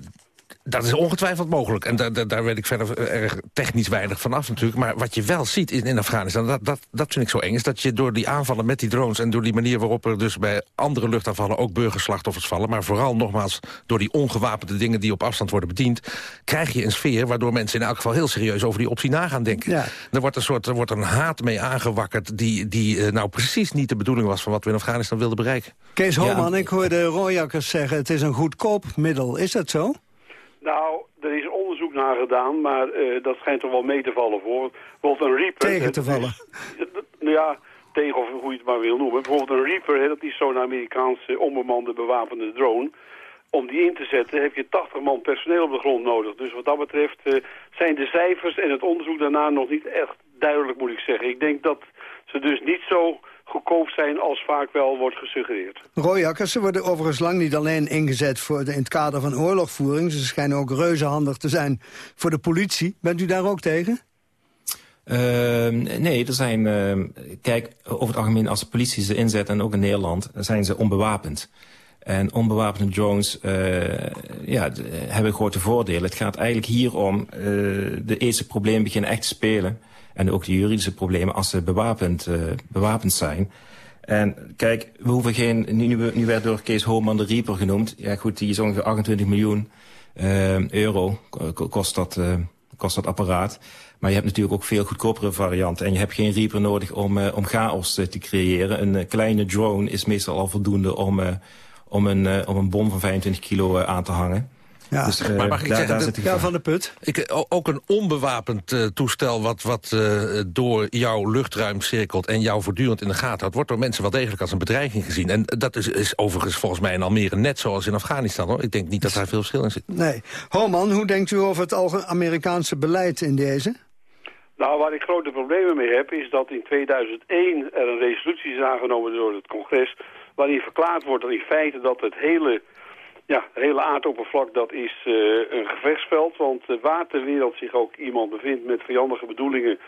dat is ongetwijfeld mogelijk. En daar, weet ik verder erg technisch weinig van af natuurlijk. Maar wat je wel ziet in, in Afghanistan, dat, dat, dat vind ik zo eng... is dat je door die aanvallen met die drones... en door die manier waarop er dus bij andere luchtaanvallen... ook burgerslachtoffers vallen, maar vooral nogmaals... door die ongewapende dingen die op afstand worden bediend... krijg je een sfeer waardoor mensen in elk geval heel serieus... over die optie na gaan denken. Er wordt een soort er wordt een haat mee aangewakkerd... die, die eh, nou precies niet de bedoeling was van wat we in Afghanistan wilden bereiken. Kees Holman, ik hoorde Royakkers zeggen... het is een goedkoop middel. Is dat zo? Nou, er is onderzoek naar gedaan, maar eh, dat schijnt toch wel mee te vallen voor. Bijvoorbeeld een Reaper... Tegen te vallen. Nou <laughs> ja, tegen of hoe je het maar wil noemen. Bijvoorbeeld een Reaper, hè, dat is zo'n Amerikaanse onbemande bewapende drone. Om die in te zetten heb je 80 man personeel op de grond nodig. Dus wat dat betreft eh, zijn de cijfers en het onderzoek daarna nog niet echt duidelijk, moet ik zeggen. Ik denk dat ze dus niet zo goedkoop zijn als vaak wel wordt gesuggereerd. Royakkers, ze worden overigens lang niet alleen ingezet voor de, in het kader van oorlogvoering. Ze schijnen ook reuzehandig te zijn voor de politie. Bent u daar ook tegen? Ehm, nee, er zijn... ehm, kijk, over het algemeen als de politie ze inzet... en ook in Nederland, zijn ze onbewapend. En onbewapende drones eh, ja, hebben grote voordelen. Het gaat eigenlijk hier om... eh, de eerste problemen beginnen echt te spelen. En ook de juridische problemen als ze bewapend, eh, bewapend zijn. En kijk, we hoeven geen... Nu, nu- werd door Kees Holman de Reaper genoemd. Ja goed, die is ongeveer 28 miljoen eh, euro ko- kost dat, eh, kost dat apparaat. Maar je hebt natuurlijk ook veel goedkopere varianten. En je hebt geen Reaper nodig om, om chaos te creëren. Een kleine drone is meestal al voldoende om, om, een, om een bom van 25 kilo aan te hangen. Ja. Dus, eh, Maar mag ik daar, zeggen, daar zit Ja, van de Put. Ik, eh, ook een onbewapend eh, toestel wat, wat eh, door jouw luchtruim cirkelt... en jou voortdurend in de gaten houdt... wordt door mensen wel degelijk als een bedreiging gezien. En dat is, is overigens volgens mij in Almere net zoals in Afghanistan. Hoor. Ik denk niet dat daar veel verschil in zit. Nee. Holman, hoe denkt u over het Amerikaanse beleid in deze? Nou, waar ik grote problemen mee heb, is dat in 2001 er een resolutie is aangenomen door het congres... waarin verklaard wordt dat in feite dat het hele, ja, het hele aardoppervlak dat is eh, een gevechtsveld. Want eh, waar ter wereld zich ook iemand bevindt met vijandige bedoelingen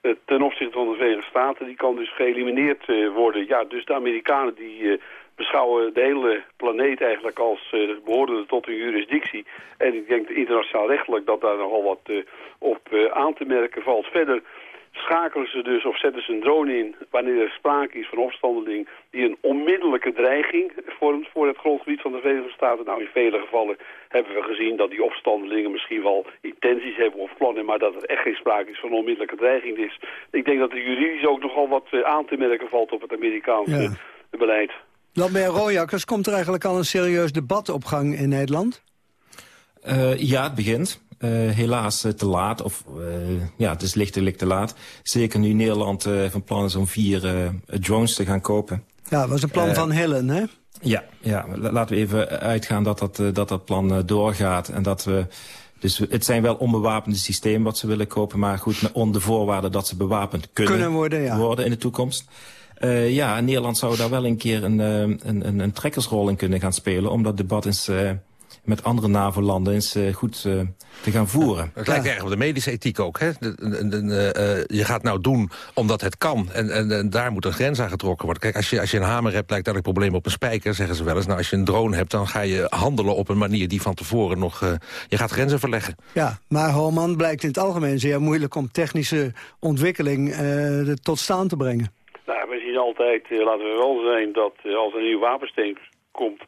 eh, ten opzichte van de Verenigde Staten... die kan dus geëlimineerd worden. Ja, dus de Amerikanen die... beschouwen de hele planeet eigenlijk als behorende tot hun jurisdictie. En ik denk internationaal rechtelijk dat daar nogal wat op aan te merken valt. Verder schakelen ze dus of zetten ze een drone in wanneer er sprake is van opstandeling die een onmiddellijke dreiging vormt voor het grondgebied van de Verenigde Staten. Nou, in vele gevallen hebben we gezien dat die opstandelingen misschien wel intenties hebben of plannen, maar dat er echt geen sprake is van onmiddellijke dreiging is. Ik denk dat er juridisch ook nogal wat eh, aan te merken valt op het Amerikaanse Ja. beleid. Lambert Royakkers, komt er eigenlijk al een serieus debat op gang in Nederland? Eh, ja, het begint. Eh, helaas eh, te laat. Of, eh, ja, het is lichtelijk te laat. Zeker nu Nederland van plan is om vier drones te gaan kopen. Ja, dat was een plan van Helen, hè? Ja, ja, la- laten we even uitgaan dat dat, dat, dat plan doorgaat. En dat we, dus het zijn wel onbewapende systemen wat ze willen kopen. Maar goed, onder voorwaarde dat ze bewapend kunnen, Kunnen worden, ja. worden in de toekomst. Eh, ja, Nederland zou daar wel een keer een, een, een, een trekkersrol in kunnen gaan spelen. Om dat debat eens eh, met andere NAVO-landen eens eh, goed eh, te gaan voeren. Het lijkt erg op de medische ethiek ook. Hè? De- de- de- de, eh, je gaat nou doen omdat het kan. En, en, en daar moet een grens aan getrokken worden. Kijk, als je, als je een hamer hebt, lijkt dat een probleem op een spijker, zeggen ze wel eens. Nou, als je een drone hebt, dan ga je handelen op een manier die van tevoren nog... eh, je gaat grenzen verleggen. Ja, maar Holman blijkt in het algemeen zeer moeilijk om technische ontwikkeling eh, tot staan te brengen. Nou, we zien altijd, laten we wel zijn, dat als er een nieuw wapensteen komt,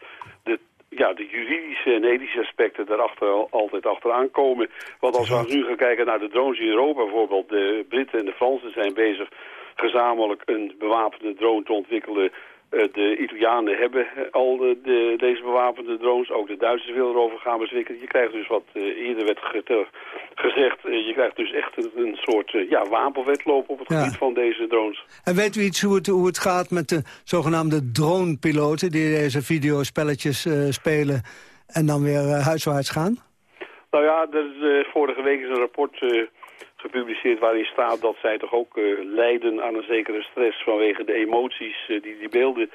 ja, de juridische en ethische aspecten daarachter al- altijd achteraan komen. Want als we nu gaan kijken naar de drones in Europa bijvoorbeeld, de Britten en de Fransen zijn bezig gezamenlijk een bewapende drone te ontwikkelen. Eh, de Italianen hebben al de, de- deze bewapende drones. Ook de Duitsers willen erover gaan beschikken. Je krijgt dus wat eh, eerder werd ge- gezegd. eh, je krijgt dus echt een, een soort ja, wapenwetloop op het Ja. gebied van deze drones. En weet u iets hoe het, hoe het gaat met de zogenaamde dronepiloten... die deze videospelletjes eh, spelen en dan weer huiswaarts gaan? Nou ja, er is, eh, vorige week is een rapport gepubliceerd waarin staat dat zij toch ook eh, lijden aan een zekere stress vanwege de emoties eh, die die beelden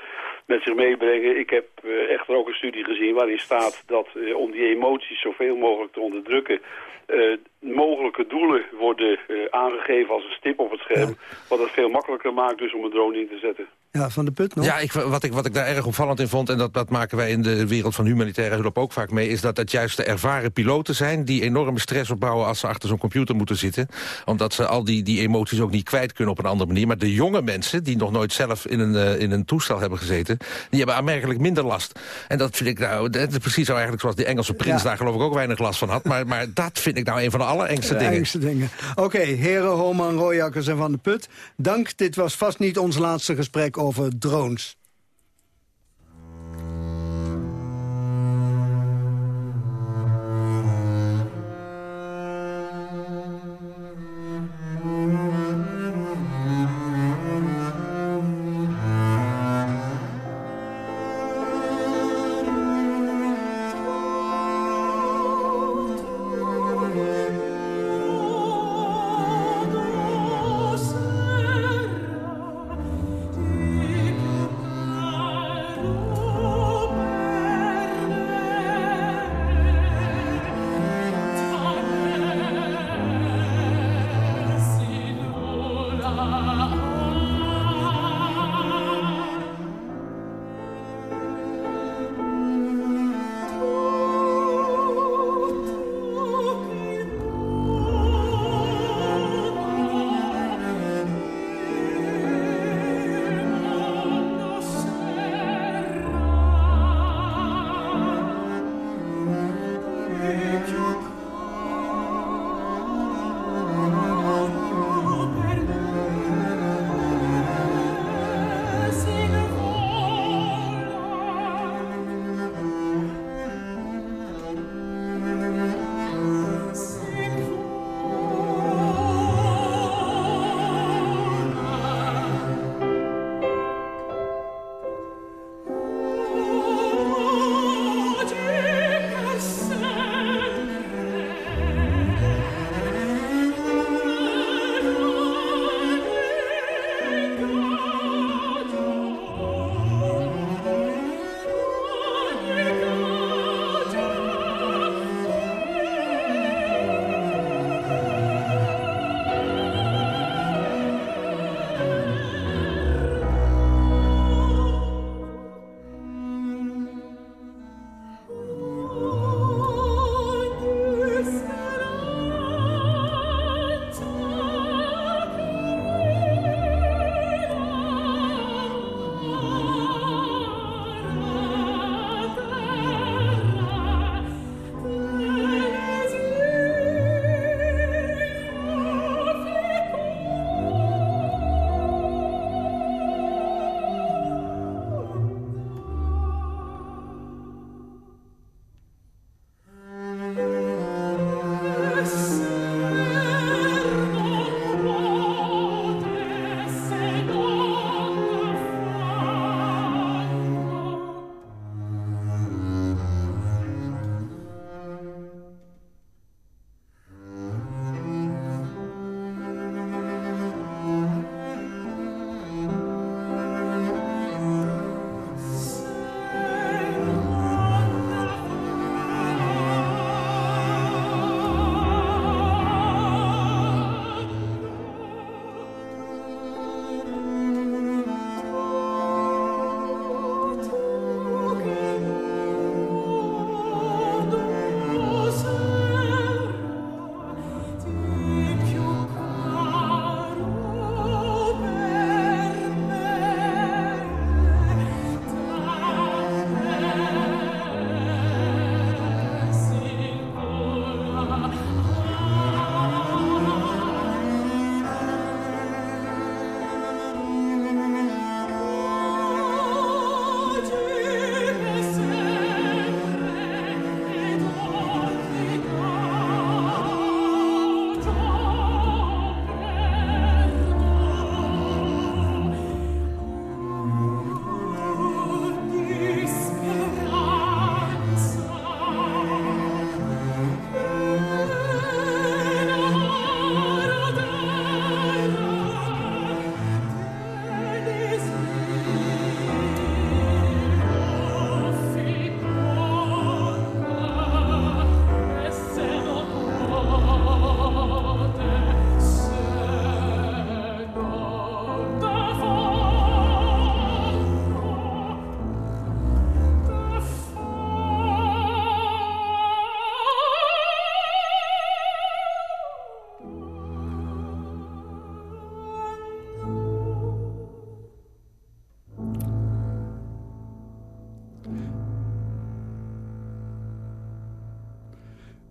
met zich meebrengen. Ik heb eh, echter ook een studie gezien waarin staat dat om die emoties zoveel mogelijk te onderdrukken, mogelijke doelen worden aangegeven als een stip op het scherm, wat het veel makkelijker maakt dus om een drone in te zetten. Ja, Van de Put nog? Ja, ik, wat, ik, wat ik daar erg opvallend in vond... en dat, dat maken wij in de wereld van humanitaire hulp ook vaak mee... is dat het juist de ervaren piloten zijn... die enorme stress opbouwen als ze achter zo'n computer moeten zitten. Omdat ze al die, die emoties ook niet kwijt kunnen op een andere manier. Maar de jonge mensen, die nog nooit zelf in een, eh, in een toestel hebben gezeten... die hebben aanmerkelijk minder last. En dat vind ik nou... Dat is precies zo eigenlijk zoals die Engelse prins Ja. daar geloof ik ook weinig last van had. Maar, maar dat vind ik nou een van de allerengste De dingen. engste dingen. Oké, heren Holman, Royakkers en Van de Put. Dank, dit was vast niet ons laatste gesprek over drones.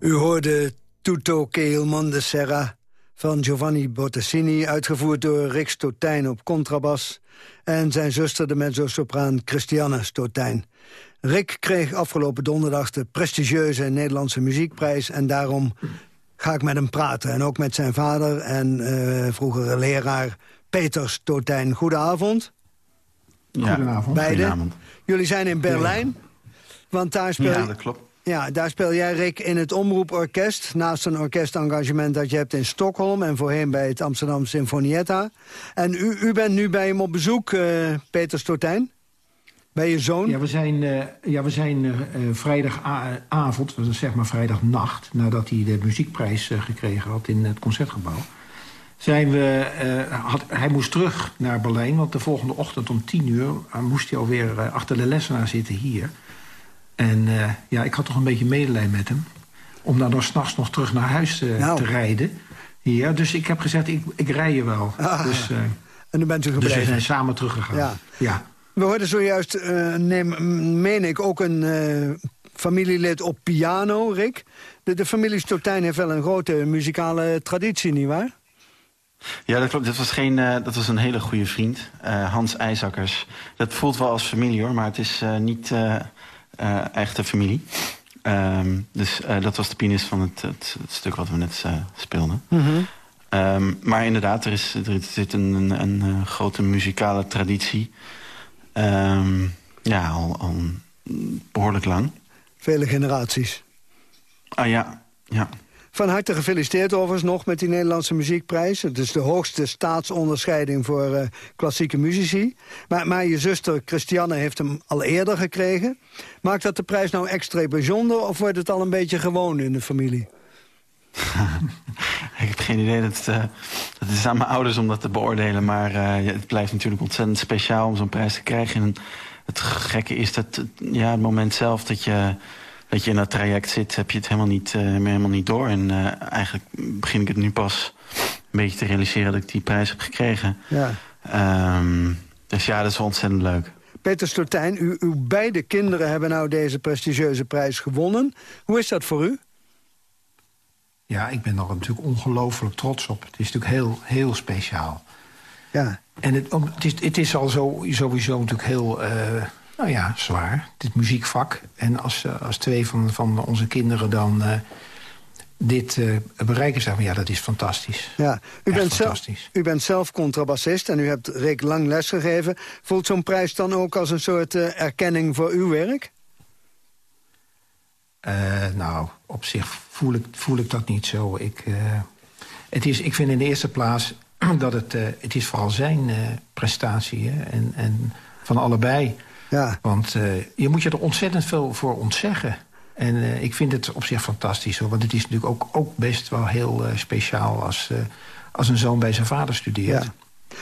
U hoorde Tutto che il mondo serra van Giovanni Bottesini... uitgevoerd door Rick Stotijn op contrabas... en zijn zuster de mezzo-sopraan Christiane Stotijn. Rick kreeg afgelopen donderdag de prestigieuze Nederlandse muziekprijs... en daarom ga ik met hem praten. En ook met zijn vader en eh, vroegere leraar Peter Stotijn. Goedenavond. Goedenavond. Beiden. Goedenavond. Jullie zijn in Berlijn, want daar speel Ja, dat klopt. Ja, daar speel jij, Rick, in het Omroeporkest... naast een orkestengagement dat je hebt in Stockholm... en voorheen bij het Amsterdam Sinfonietta. En u, u bent nu bij hem op bezoek, eh, Peter Stotijn? Bij je zoon? Ja, we zijn, eh, ja, we zijn eh, vrijdagavond, zeg maar vrijdagnacht... nadat hij de muziekprijs gekregen had in het Concertgebouw... Zijn we, hij moest terug naar Berlijn, want de volgende ochtend om tien uur... moest hij alweer achter de lessenaar zitten hier. En eh, ja, ik had toch een beetje medelijden met hem... om dan nog s'nachts nog terug naar huis eh, Nou. te rijden. Ja, dus ik heb gezegd, ik, ik rij je wel. Ah, dus, eh, en nu bent u dus we gebleven. zijn samen teruggegaan. Ja. ja. We hoorden zojuist, eh, neem, meen ik, ook een eh, familielid op piano, Rick. De, de familie Stotijn heeft wel een grote muzikale traditie, nietwaar? Ja, dat klopt. Dat was, geen, eh, dat was een hele goede vriend, eh, Hans IJzakkers. Dat voelt wel als familie hoor, maar het is eh, niet echte familie. Ehm, dus eh, dat was de pianist van het, het, het stuk wat we net eh, speelden. Ehm, maar inderdaad, er, is, er zit een, een, een, eh, grote muzikale traditie. Ehm, ja, al, al behoorlijk lang. Vele generaties. Ah ja, ja. Van harte gefeliciteerd overigens nog met die Nederlandse muziekprijs. Het is de hoogste staatsonderscheiding voor eh, klassieke muzici. Maar, maar je zuster Christiane heeft hem al eerder gekregen. Maakt dat de prijs nou extra bijzonder... of wordt het al een beetje gewoon in de familie? <laughs> Ik heb geen idee. Dat, eh, dat is aan mijn ouders om dat te beoordelen. Maar eh, het blijft natuurlijk ontzettend speciaal om zo'n prijs te krijgen. En het gekke is dat ja, het moment zelf dat je, dat je in dat traject zit... heb je het helemaal niet, eh, helemaal niet door. En eh, eigenlijk begin ik het nu pas een beetje te realiseren... dat ik die prijs heb gekregen. Ja. Ehm, dus ja, dat is wel ontzettend leuk. Peter Stotijn, u, uw beide kinderen hebben nou deze prestigieuze prijs gewonnen. Hoe is dat voor u? Ja, ik ben er natuurlijk ongelooflijk trots op. Het is natuurlijk heel, heel speciaal. Ja. En het, om- het, is, het is al zo, sowieso natuurlijk heel eh, nou ja, zwaar, dit muziekvak. En als, eh, als twee van, van onze kinderen dan eh, dit eh, bereiken, zeggen we, ja, dat is fantastisch. Ja, u Echt bent, zelf, u bent zelf contrabassist en u hebt Rick lang lesgegeven. Voelt zo'n prijs dan ook als een soort erkenning voor uw werk? Nou, op zich voel ik, voel ik dat niet zo. Ik, het is, ik vind in de eerste plaats <clears throat> dat het, het is vooral zijn prestatie en, en van allebei. Ja. Want eh, je moet je er ontzettend veel voor ontzeggen. En eh, ik vind het op zich fantastisch. Hoor, want het is natuurlijk ook, ook best wel heel eh, speciaal als, eh, als een zoon bij zijn vader studeert. Ja.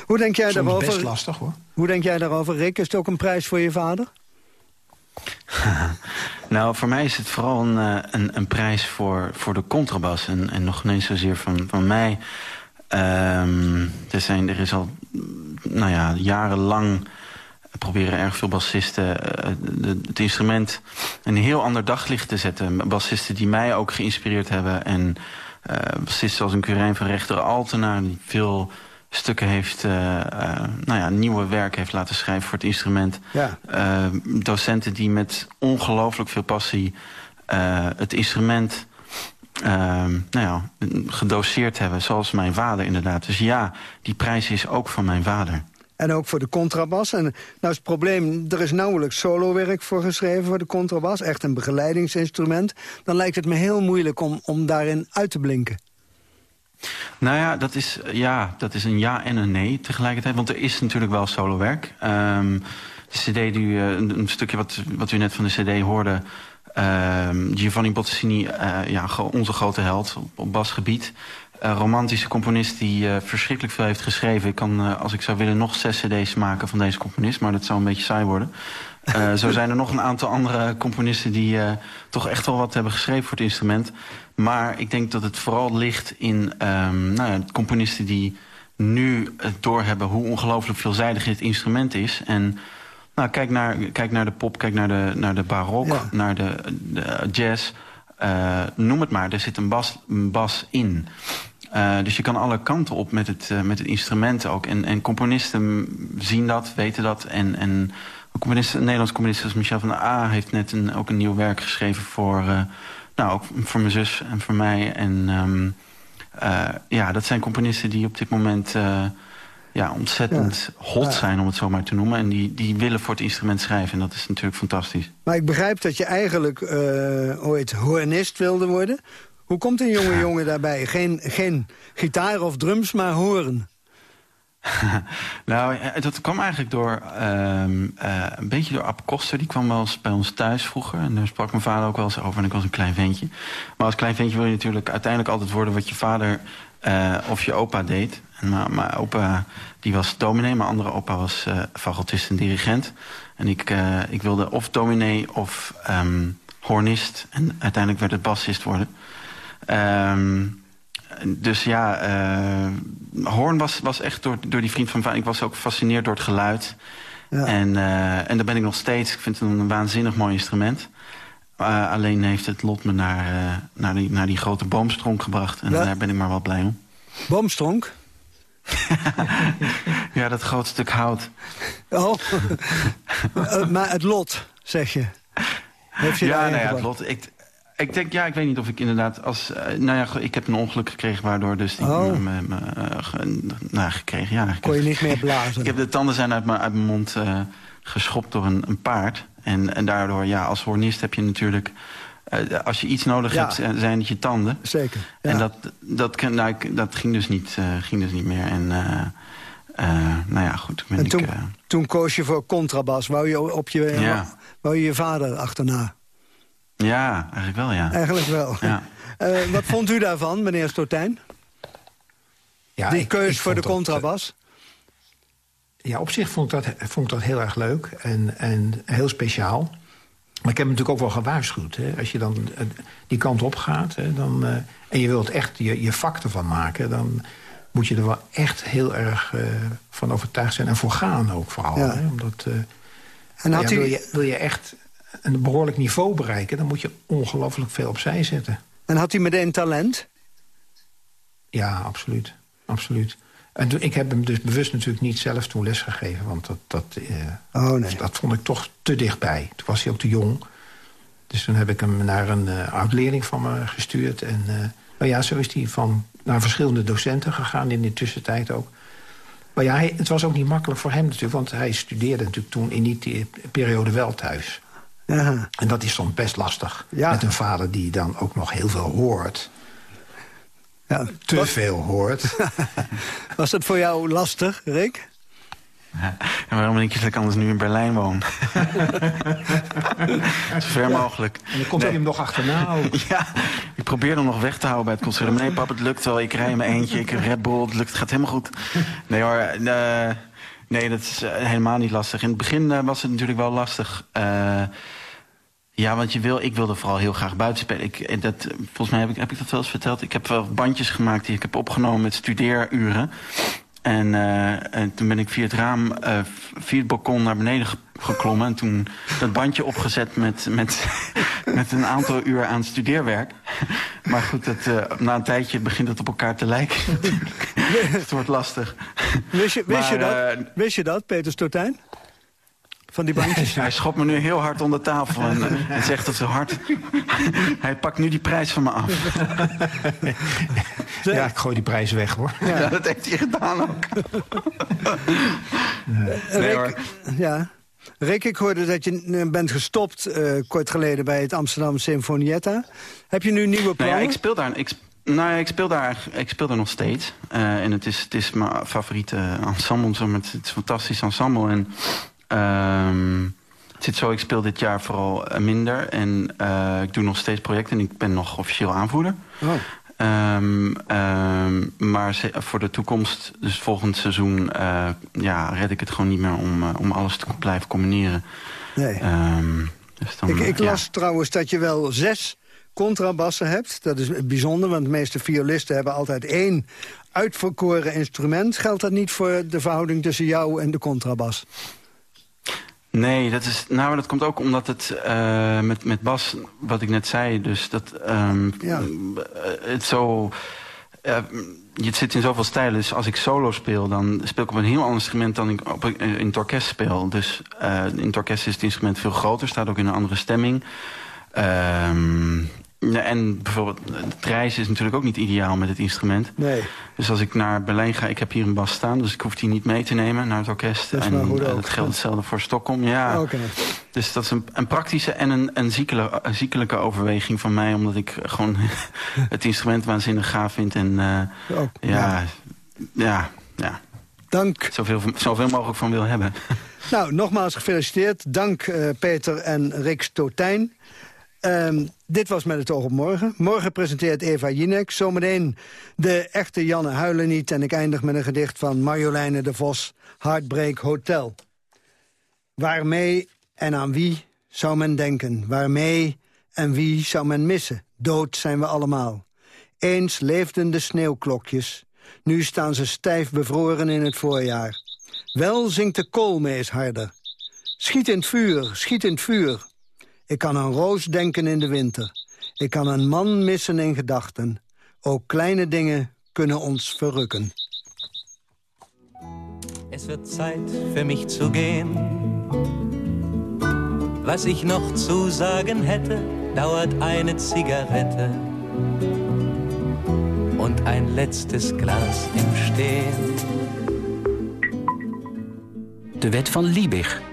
Hoe denk jij Soms daarover? best lastig hoor. Hoe denk jij daarover, Rick? Is het ook een prijs voor je vader? <laughs> Nou, voor mij is het vooral een, eh, een, een prijs voor, voor de contrabas. En, en nog niet zozeer van, van mij. Ehm, er, zijn, er is al nou ja, jarenlang proberen erg veel bassisten eh, het instrument een heel ander daglicht te zetten. Bassisten die mij ook geïnspireerd hebben. En eh bassisten zoals een Curijn van Rechter Altena... die veel stukken heeft, eh, nou ja, nieuwe werk heeft laten schrijven voor het instrument. Ja. Docenten die met ongelooflijk veel passie het instrument nou ja, gedoseerd hebben. Zoals mijn vader inderdaad. Dus ja, die prijs is ook van mijn vader. En ook voor de contrabas. En nou is het probleem, er is nauwelijks solowerk voor geschreven voor de contrabas. Echt een begeleidingsinstrument. Dan lijkt het me heel moeilijk om, om daarin uit te blinken. Nou ja, dat is, ja, dat is een ja en een nee tegelijkertijd. Want er is natuurlijk wel solowerk. Ehm de cd, die, u, eh, een, stukje wat, wat u net van de cd hoorde... ehm, Giovanni Bottesini, eh, ja, onze grote held op basgebied. Eh, romantische componist die eh, verschrikkelijk veel heeft geschreven. Ik kan, eh, als ik zou willen, nog zes cd's maken van deze componist. Maar dat zou een beetje saai worden. <laughs> Zo zijn er nog een aantal andere componisten die toch echt wel wat hebben geschreven voor het instrument. Maar ik denk dat het vooral ligt in ehm, nou ja, componisten die nu het doorhebben hoe ongelooflijk veelzijdig dit instrument is. En nou, kijk, naar, kijk naar de pop, kijk naar de, naar de barok, naar de, de jazz. noem het maar, er zit een bas, een bas in. Eh, dus je kan alle kanten op met het, eh, met het instrument ook. En, en componisten zien dat, weten dat. En, en componisten, een Nederlands componist als Michel van der A... heeft net een, ook een nieuw werk geschreven voor, eh, nou, ook voor mijn zus en voor mij. En ehm, eh, ja, dat zijn componisten die op dit moment... ja, ontzettend hot zijn, om het zo maar te noemen. En die, die willen voor het instrument schrijven. En dat is natuurlijk fantastisch. Maar ik begrijp dat je eigenlijk ooit hoornist wilde worden. Hoe komt een jonge jongen daarbij? Geen, geen gitaar of drums, maar horen. <laughs> nou, eh, dat kwam eigenlijk door ehm, eh, een beetje door Ab Koster. Die kwam wel eens bij ons thuis vroeger. En daar sprak mijn vader ook wel eens over. En ik was een klein ventje. Maar als klein ventje wil je natuurlijk uiteindelijk altijd worden wat je vader eh, of je opa deed. En mijn, mijn opa die was dominee, mijn andere opa was eh facultist en dirigent. En ik, ik wilde of dominee of ehm, hornist. En uiteindelijk werd het bassist worden. Ehm, dus ja, eh hoorn was, was echt door, door die vriend van vader. Ik was ook gefascineerd door het geluid. En, eh, en daar ben ik nog steeds. Ik vind het een waanzinnig mooi instrument. Eh, alleen heeft het lot me naar, naar, die, naar die grote boomstronk gebracht. En Ja. daar ben ik maar wel blij om. Boomstronk? <laughs> Ja, dat groot stuk hout. Oh, <laughs> maar het lot, zeg je. Heeft je ja, nou ja, het lot. Ik, ik denk, ja, ik weet niet of ik inderdaad als... eh, nou ja, ik heb een ongeluk gekregen waardoor dus... Die, Oh. me- me- me, eh, ge- nou, gekregen, ja. Ik Kon je heb- niet meer blazen? Ik heb de tanden zijn uit mijn, uit mijn mond eh, geschopt door een, een paard. En, en daardoor, ja, als hornist heb je natuurlijk... als je iets nodig Ja. hebt, zijn het je tanden. Zeker. En dat, dat, kan- nou, ik- dat ging, dus niet, eh, ging dus niet meer. En nou ja, goed. Ben En ik, toen, toen koos je voor contrabas. Wou je, op je, Ja. wou je je vader achterna? Ja, eigenlijk wel, ja. Eigenlijk wel. Ja. <laughs> Eh, wat vond u daarvan, meneer Stotijn? Ja, Die ik- keus ik voor de contrabas? Ja, op zich vond ik dat, vond ik dat heel erg leuk en, en heel speciaal. Maar ik heb hem natuurlijk ook wel gewaarschuwd. Hè. Als je dan eh, die kant op gaat hè, dan, eh, en je wilt echt je, je vak ervan maken... dan moet je er wel echt heel erg eh, van overtuigd zijn. En voor gaan ook vooral. Ja. Hè, omdat, eh, En had ja, u- wil, je, wil je echt een behoorlijk niveau bereiken... dan moet je ongelooflijk veel opzij zetten. En had u meteen talent? Ja, absoluut. absoluut. En ik heb hem dus bewust natuurlijk niet zelf toen lesgegeven. Want dat, dat, eh, Oh, nee. dat vond ik toch te dichtbij. Toen was hij ook te jong. Dus toen heb ik hem naar een oud-leerling van me gestuurd. En eh, nou ja, zo is hij van naar verschillende docenten gegaan in de tussentijd ook. Maar ja, hij- het was ook niet makkelijk voor hem natuurlijk. Want hij studeerde natuurlijk toen in die periode wel thuis. En dat is soms best lastig. Ja. Met een vader die dan ook nog heel veel hoort. Ja. Te veel hoort. <laughs> Was dat voor jou lastig, Rick? Ja, en waarom denk je dat ik anders nu in Berlijn woon? <laughs> Zo ver mogelijk. En dan komt hij hem nog achterna ook. <laughs> Ja, ik probeer hem nog weg te houden bij het concert. Nee, pap, het lukt wel. Ik rij in mijn eentje. Ik heb Red Bull. Het lukt, het gaat helemaal goed. Nee hoor, eh, nee, dat is eh, helemaal niet lastig. In het begin eh, was het natuurlijk wel lastig. Eh, ja, want je wil, ik wilde vooral heel graag buiten spelen. Ik, dat, volgens mij heb ik, heb ik dat wel eens verteld. Ik heb wel bandjes gemaakt die ik heb opgenomen met studeeruren. En, eh, en toen ben ik via het raam, eh, via het balkon naar beneden ge- geklommen. En toen dat bandje opgezet met, met, <laughs> met een aantal uur aan studeerwerk. <laughs> Maar goed, dat, eh, na een tijdje begint het op elkaar te lijken. <laughs> het wordt lastig. Wist je, wist je, dat, wist je dat, Peter Stotijn? Van die bandjes? <laughs> Hij schopt me nu heel hard onder tafel en eh, <laughs> het zegt dat zo hard. <laughs> Hij pakt nu die prijs van me af. Ja, ik gooi die prijs weg, hoor. Ja, dat heeft hij gedaan ook. Eh, Nee, Rick, hoor. ja. Rick, ik hoorde dat je eh, bent gestopt eh, kort geleden bij het Amsterdam Sinfonietta. Heb je nu nieuwe Nou plannen? ja, ik speel daar, ik, sp- nou ja, ik speel daar, ik speel daar nog steeds. Eh, en het is, het is mijn favoriete ensemble. Zo met, het is een fantastisch ensemble. En ehm, het zit zo, ik speel dit jaar vooral eh, minder. En eh, ik doe nog steeds projecten en ik ben nog officieel aanvoerder. Oh. Ehm, ehm, maar voor de toekomst, dus volgend seizoen, eh, ja, red ik het gewoon niet meer om, om alles te blijven combineren. Nee. Dus dan, Ik, ik ja. las trouwens dat je wel zes contrabassen hebt. Dat is bijzonder, want de meeste violisten hebben altijd één uitverkoren instrument. Geldt dat niet voor de verhouding tussen jou en de contrabas? Nee, dat is, nou, maar dat komt ook omdat het eh, met, met Bas, wat ik net zei, dus dat eh, het zo. je zit in zoveel stijlen, dus als ik solo speel... dan speel ik op een heel ander instrument dan ik op, in het orkest speel. Dus in het orkest is het instrument veel groter, staat ook in een andere stemming. Ehm, ja, en bijvoorbeeld, het reizen is natuurlijk ook niet ideaal met het instrument. Nee. Dus als ik naar Berlijn ga, ik heb hier een bas staan... dus ik hoef die niet mee te nemen naar het orkest. Dat is en eh, ook. dat geldt hetzelfde voor Stockholm, ja. Dus dat is een, een praktische en een, een, ziekele, een ziekelijke overweging van mij... omdat ik gewoon <laughs> het instrument waanzinnig gaaf vind. En eh, ja, ja, ja, Dank. Zoveel, zoveel mogelijk van wil hebben. <laughs> Nou, nogmaals gefeliciteerd. Dank eh, Peter en Rick Stotijn. Ehm, dit was Met het oog op morgen. Morgen presenteert Eva Jinek. Zometeen de echte Janne Huilen niet. En ik eindig met een gedicht van Marjoleine de Vos. Heartbreak Hotel. Waarmee en aan wie zou men denken? Waarmee en wie zou men missen? Dood zijn we allemaal. Eens leefden de sneeuwklokjes. Nu staan ze stijf bevroren in het voorjaar. Wel zingt de koolmees harder. Schiet in het vuur, schiet in het vuur. Ik kan aan roos denken in de winter. Ik kan een man missen in gedachten. Ook kleine dingen kunnen ons verrukken. Es wird Zeit für mich zu gehen. Was ich noch zu sagen hätte, dauert eine Zigarette und ein letztes Glas im Stehen. De wet van Liebig.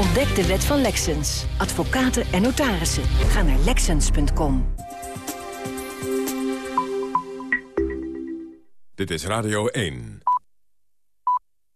Ontdek de wet van Lexens. Advocaten en notarissen. Ga naar lexens.com. Dit is Radio 1.